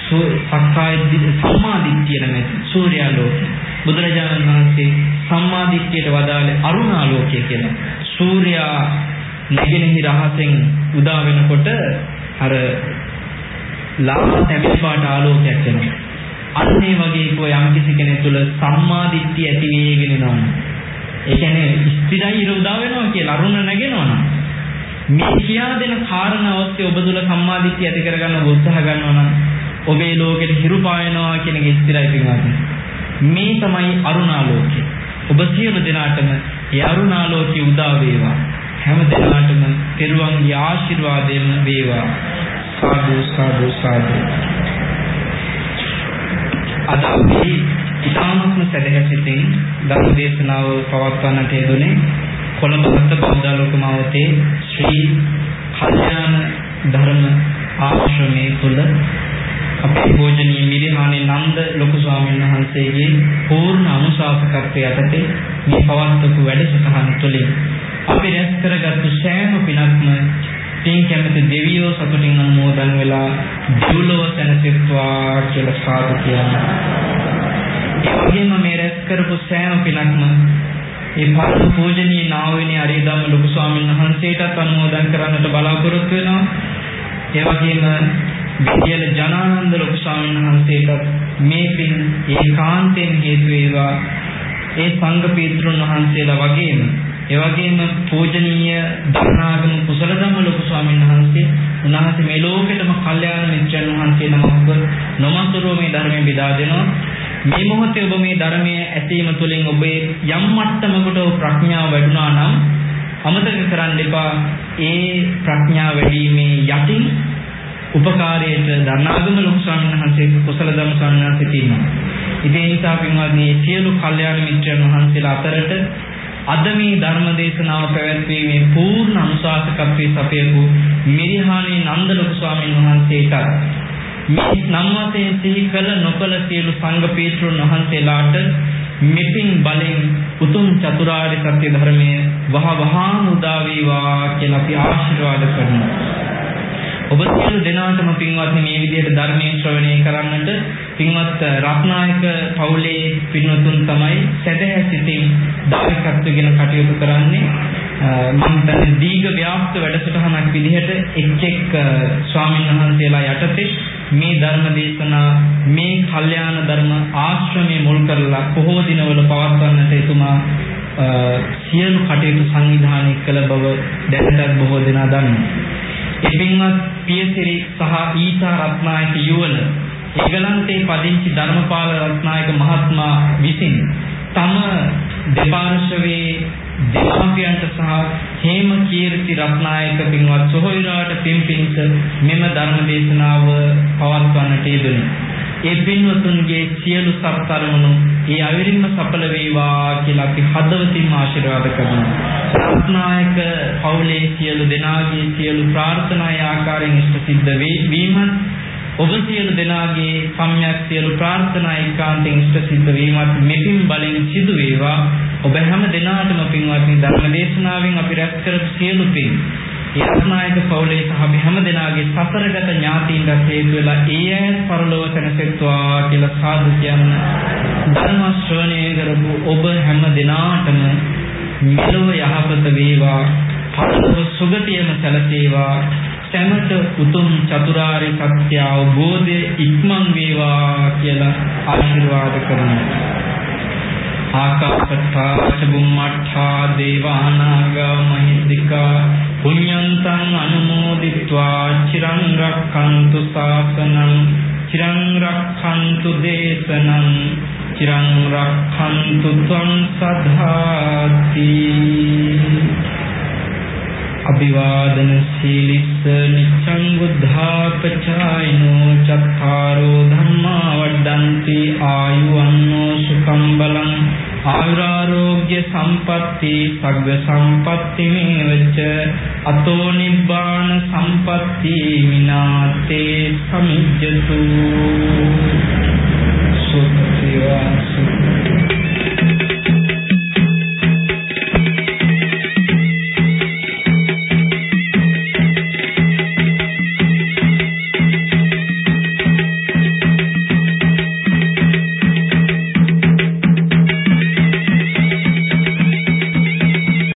සක්කාය සම්මා දිට්ඨිය නැමැති සූර්යා ලෝකයේ බුදුරජාණන් වහන්සේ සම්මා දිට්ඨියට වදාළේ අරුණාලෝකය කියලා. සූර්යා නැගෙනහිර අහසෙන් උදා වෙනකොට අර ලාම තැඹිලි පාට ආලෝකයක් එනවා. අන්න ඒ වගේ කෝ යම් කිසි කෙනෙක් තුළ සම්මා දිට්ඨිය ඇති වෙගෙන යනවා. ඒ කියන්නේ ස්ථිරයි ඉර උදා වෙනවා කියලා අරුණ නැගෙනවා නම් මේ කියා දෙන කාරණා ඔස්සේ ඔබ තුළ සම්මා දිට්ඨිය ඇති කරගන්න උත්සාහ ගන්නවා නම් ඔබේ ලෝකෙට හිරු පායනවා කියන එක ස්ථිරයි පින්වත්නි. මේ තමයි අරුණාලෝකය. ඔබ සියලු දෙනාටම ඒ අරුණාලෝකය උදා වේවා. හැම දෙනාටම පෙරුවන්ගේ ආශිර්වාදයෙන් වේවා. සාදු සාදු සාදු. අද අපි ඉතාමත්ම සැදැහැසිතින් ධර්ම දේශනාව පවත්වන්නට යෙදුනේ කොළඹ ගත බෞද්ධ මාවතේ ශ්‍රී කල්යාණ ධර්ම ආශ්‍රමයේ තුල අපේ පූජනීය මිරිහානේ නන්ද ලොකු ස්වාමීන් වහන්සේගේ පූර්ණ අනුශාසකත්වය යටතේ මේ පවත්වපු වැඩසටහන තුළින් අපි රැස් කරගත්තු සෑම පිනක්ම පින් කැමති දෙවියෝ සතුටින් අනුමෝදන් වෙලා දිව්ලොව සැනසෙත්වා කියලා සාදු කියනවා. ඒ වගේම මේ රැස් කරපු සෑම පිනක්ම ඒ පරම පූජනීය නාවිනේ අරියදම්ම ලොකු ස්වාමීන් වහන්සේටත් අනුමෝදන් කරන්නට බලාපොරොත්තු වෙනවා. ඒ වගේම විද්‍යල ජනානන්ද ලොකු ස්වාමීන් වහන්සේට මේ පින් ඒකාන්තයෙන් හේතු වේවා. ඒ සංඝ පීත්‍රුන් වහන්සේලා වගේම ඒ වගේම පූජනීය ධර්ණාගම කුසල ධම්ම ලොකු ස්වාමීන් වහන්සේ උන්වහන්සේ මේ ලෝකෙටම කල්යාණ මිත්‍රයන් වහන්සේ නමක් නොමතුරු මේ ධර්මයේ බෙදා දෙනවා. මේ මොහොතේ ඔබ මේ ධර්මයේ ඇසීම තුළින් ඔබේ යම් මට්ටමකට ප්‍රඥාව වැඩුණා නම් අමතක කරන්න එපා. ඒ ප්‍රඥාව වැඩිීමේ යටින් උපකාරයට ධර්ණාගම ලොකු ස්වාමීන් වහන්සේ කුසල ධම්ම ස්වාමීන් වහන්සේ තියෙනවා. ඉතින් ඒ නිසා පින්වත්නි සියලු කල්යාණ මිත්‍රයන් වහන්සේලා අතරට අද මේ ධර්ම දේශනාව පැවැත්වීමේ පූර්ණ අනුශාසකත්වයේ සපයපු මිරිහානේ නන්ද ලොකු ස්වාමීන් වහන්සේට මේ නම් වශයෙන් සිහි කළ නොකළ සියලු සංඝ පීත්‍රුන් වහන්සේලාට මෙපින් බලෙන් උතුම් චතුරාර්ය සත්‍ය ධර්මයේ වහ වහාම උදා වේවා කියලා අපි ආශිර්වාද කරනවා. ඔබ සියලු දෙනාටම පින්වත්නි මේ විදිහට ධර්මයේ ශ්‍රවණය කරන්නට පින්වත් රත්නායක පවුලේ පින්වතුන් තමයි සැදැහැ සිතින් දායකත්වයෙන් කටයුතු කරන්නේ මම දැන් දීඝ ව්‍යාප්ත වැඩසටහනක් විදිහට එක් එක් ස්වාමීන් වහන්සේලා යටතේ මේ ධර්ම දේශනා මේ කල්යාණ ධර්ම ආශ්‍රමයේ මුල් කරලා බොහෝ දිනවල පවත්වන්නට එතුමා සියලු කටයුතු සංවිධානය කළ බව දැනටත් බොහෝ දෙනා දන්නවා. එපින්වත් පියසිරි සහ ඊසා රත්නායක යුවල එගලන්තේ පදිංචි ධර්මපාල රත්නායක මහත්මයා විසින් තම දෙපාර්ශවයේ දෙමාපියන්ට සහ හේම කීර්ති රත්නායක පින්වත් සොහොයුරාට පින්පින්ස මෙම ධර්ම දේශනාව පවත්වන්නට යෙදුණි. ඒ පින්වතුන්ගේ සියලු සත්තරමුණු ඒ අවිරින්ම සඵල වේවා කියලා අපි හදවතින්ම ආශිර්වාද කරනවා. රත්නායක පවුලේ සියලු දෙනාගේ සියලු ප්‍රාර්ථනා ආකාරයෙන් ඉෂ්ට සිද්ධ වීමත් ඔබ සියලු දෙනාගේ සම්‍යක් සියලු ප්‍රාර්ථනා ඒකාන්තයෙන් ඉෂ්ට සිද්ධ වීමත් මෙපින් බලෙන් සිදු වේවා. ඔබ හැම දිනාටම පින්වත්නි ධර්ම දේශනාවෙන් අපි රැස් කරපු සියලු පින්. ඒ රත්නායක පවුලේ සහ අපි හැම දෙනාගේ සසරගත ඥාතීන්ට හේතු වෙලා ඒ ඈත් පරලෝක සැනසෙත්වා කියලා සාදු කියන ධර්ම ශ්‍රවණය කරපු ඔබ හැම දිනාටම මෙලොව යහපත වේවා. පරලොව සුගතියම සැලසේවා. සැමට උතුම් චතුරාර්ය සත්‍ය අවබෝධය ඉක්මන් වේවා කියලා ආශිර්වාද කරනවා ආකාශත්තා චුම්මත්තා දේවානාගා මහිද්దికා පුඤ්ඤන්තං අනුමෝදිත්වා චිරං රක්ඛන්තු ශාසනං චිරං රක්ඛන්තු දේශනං චිරං රක්ඛන්තු ත්වං සදාති අභිවාදන සීලිස්ස නිච්ඡං බුද්ධාපචායිනෝ චත්තාරෝ ධම්මා වඩ්ඩಂತಿ ආයුවන්නෝ සුඛං බලං ආයුරාෝග්‍ය සම්පatti සග්ග සම්පatti මේවච අතෝ නිබ්බාන සම්පatti විනාතේ සමිජ්ජතු ทุกขิวาสุ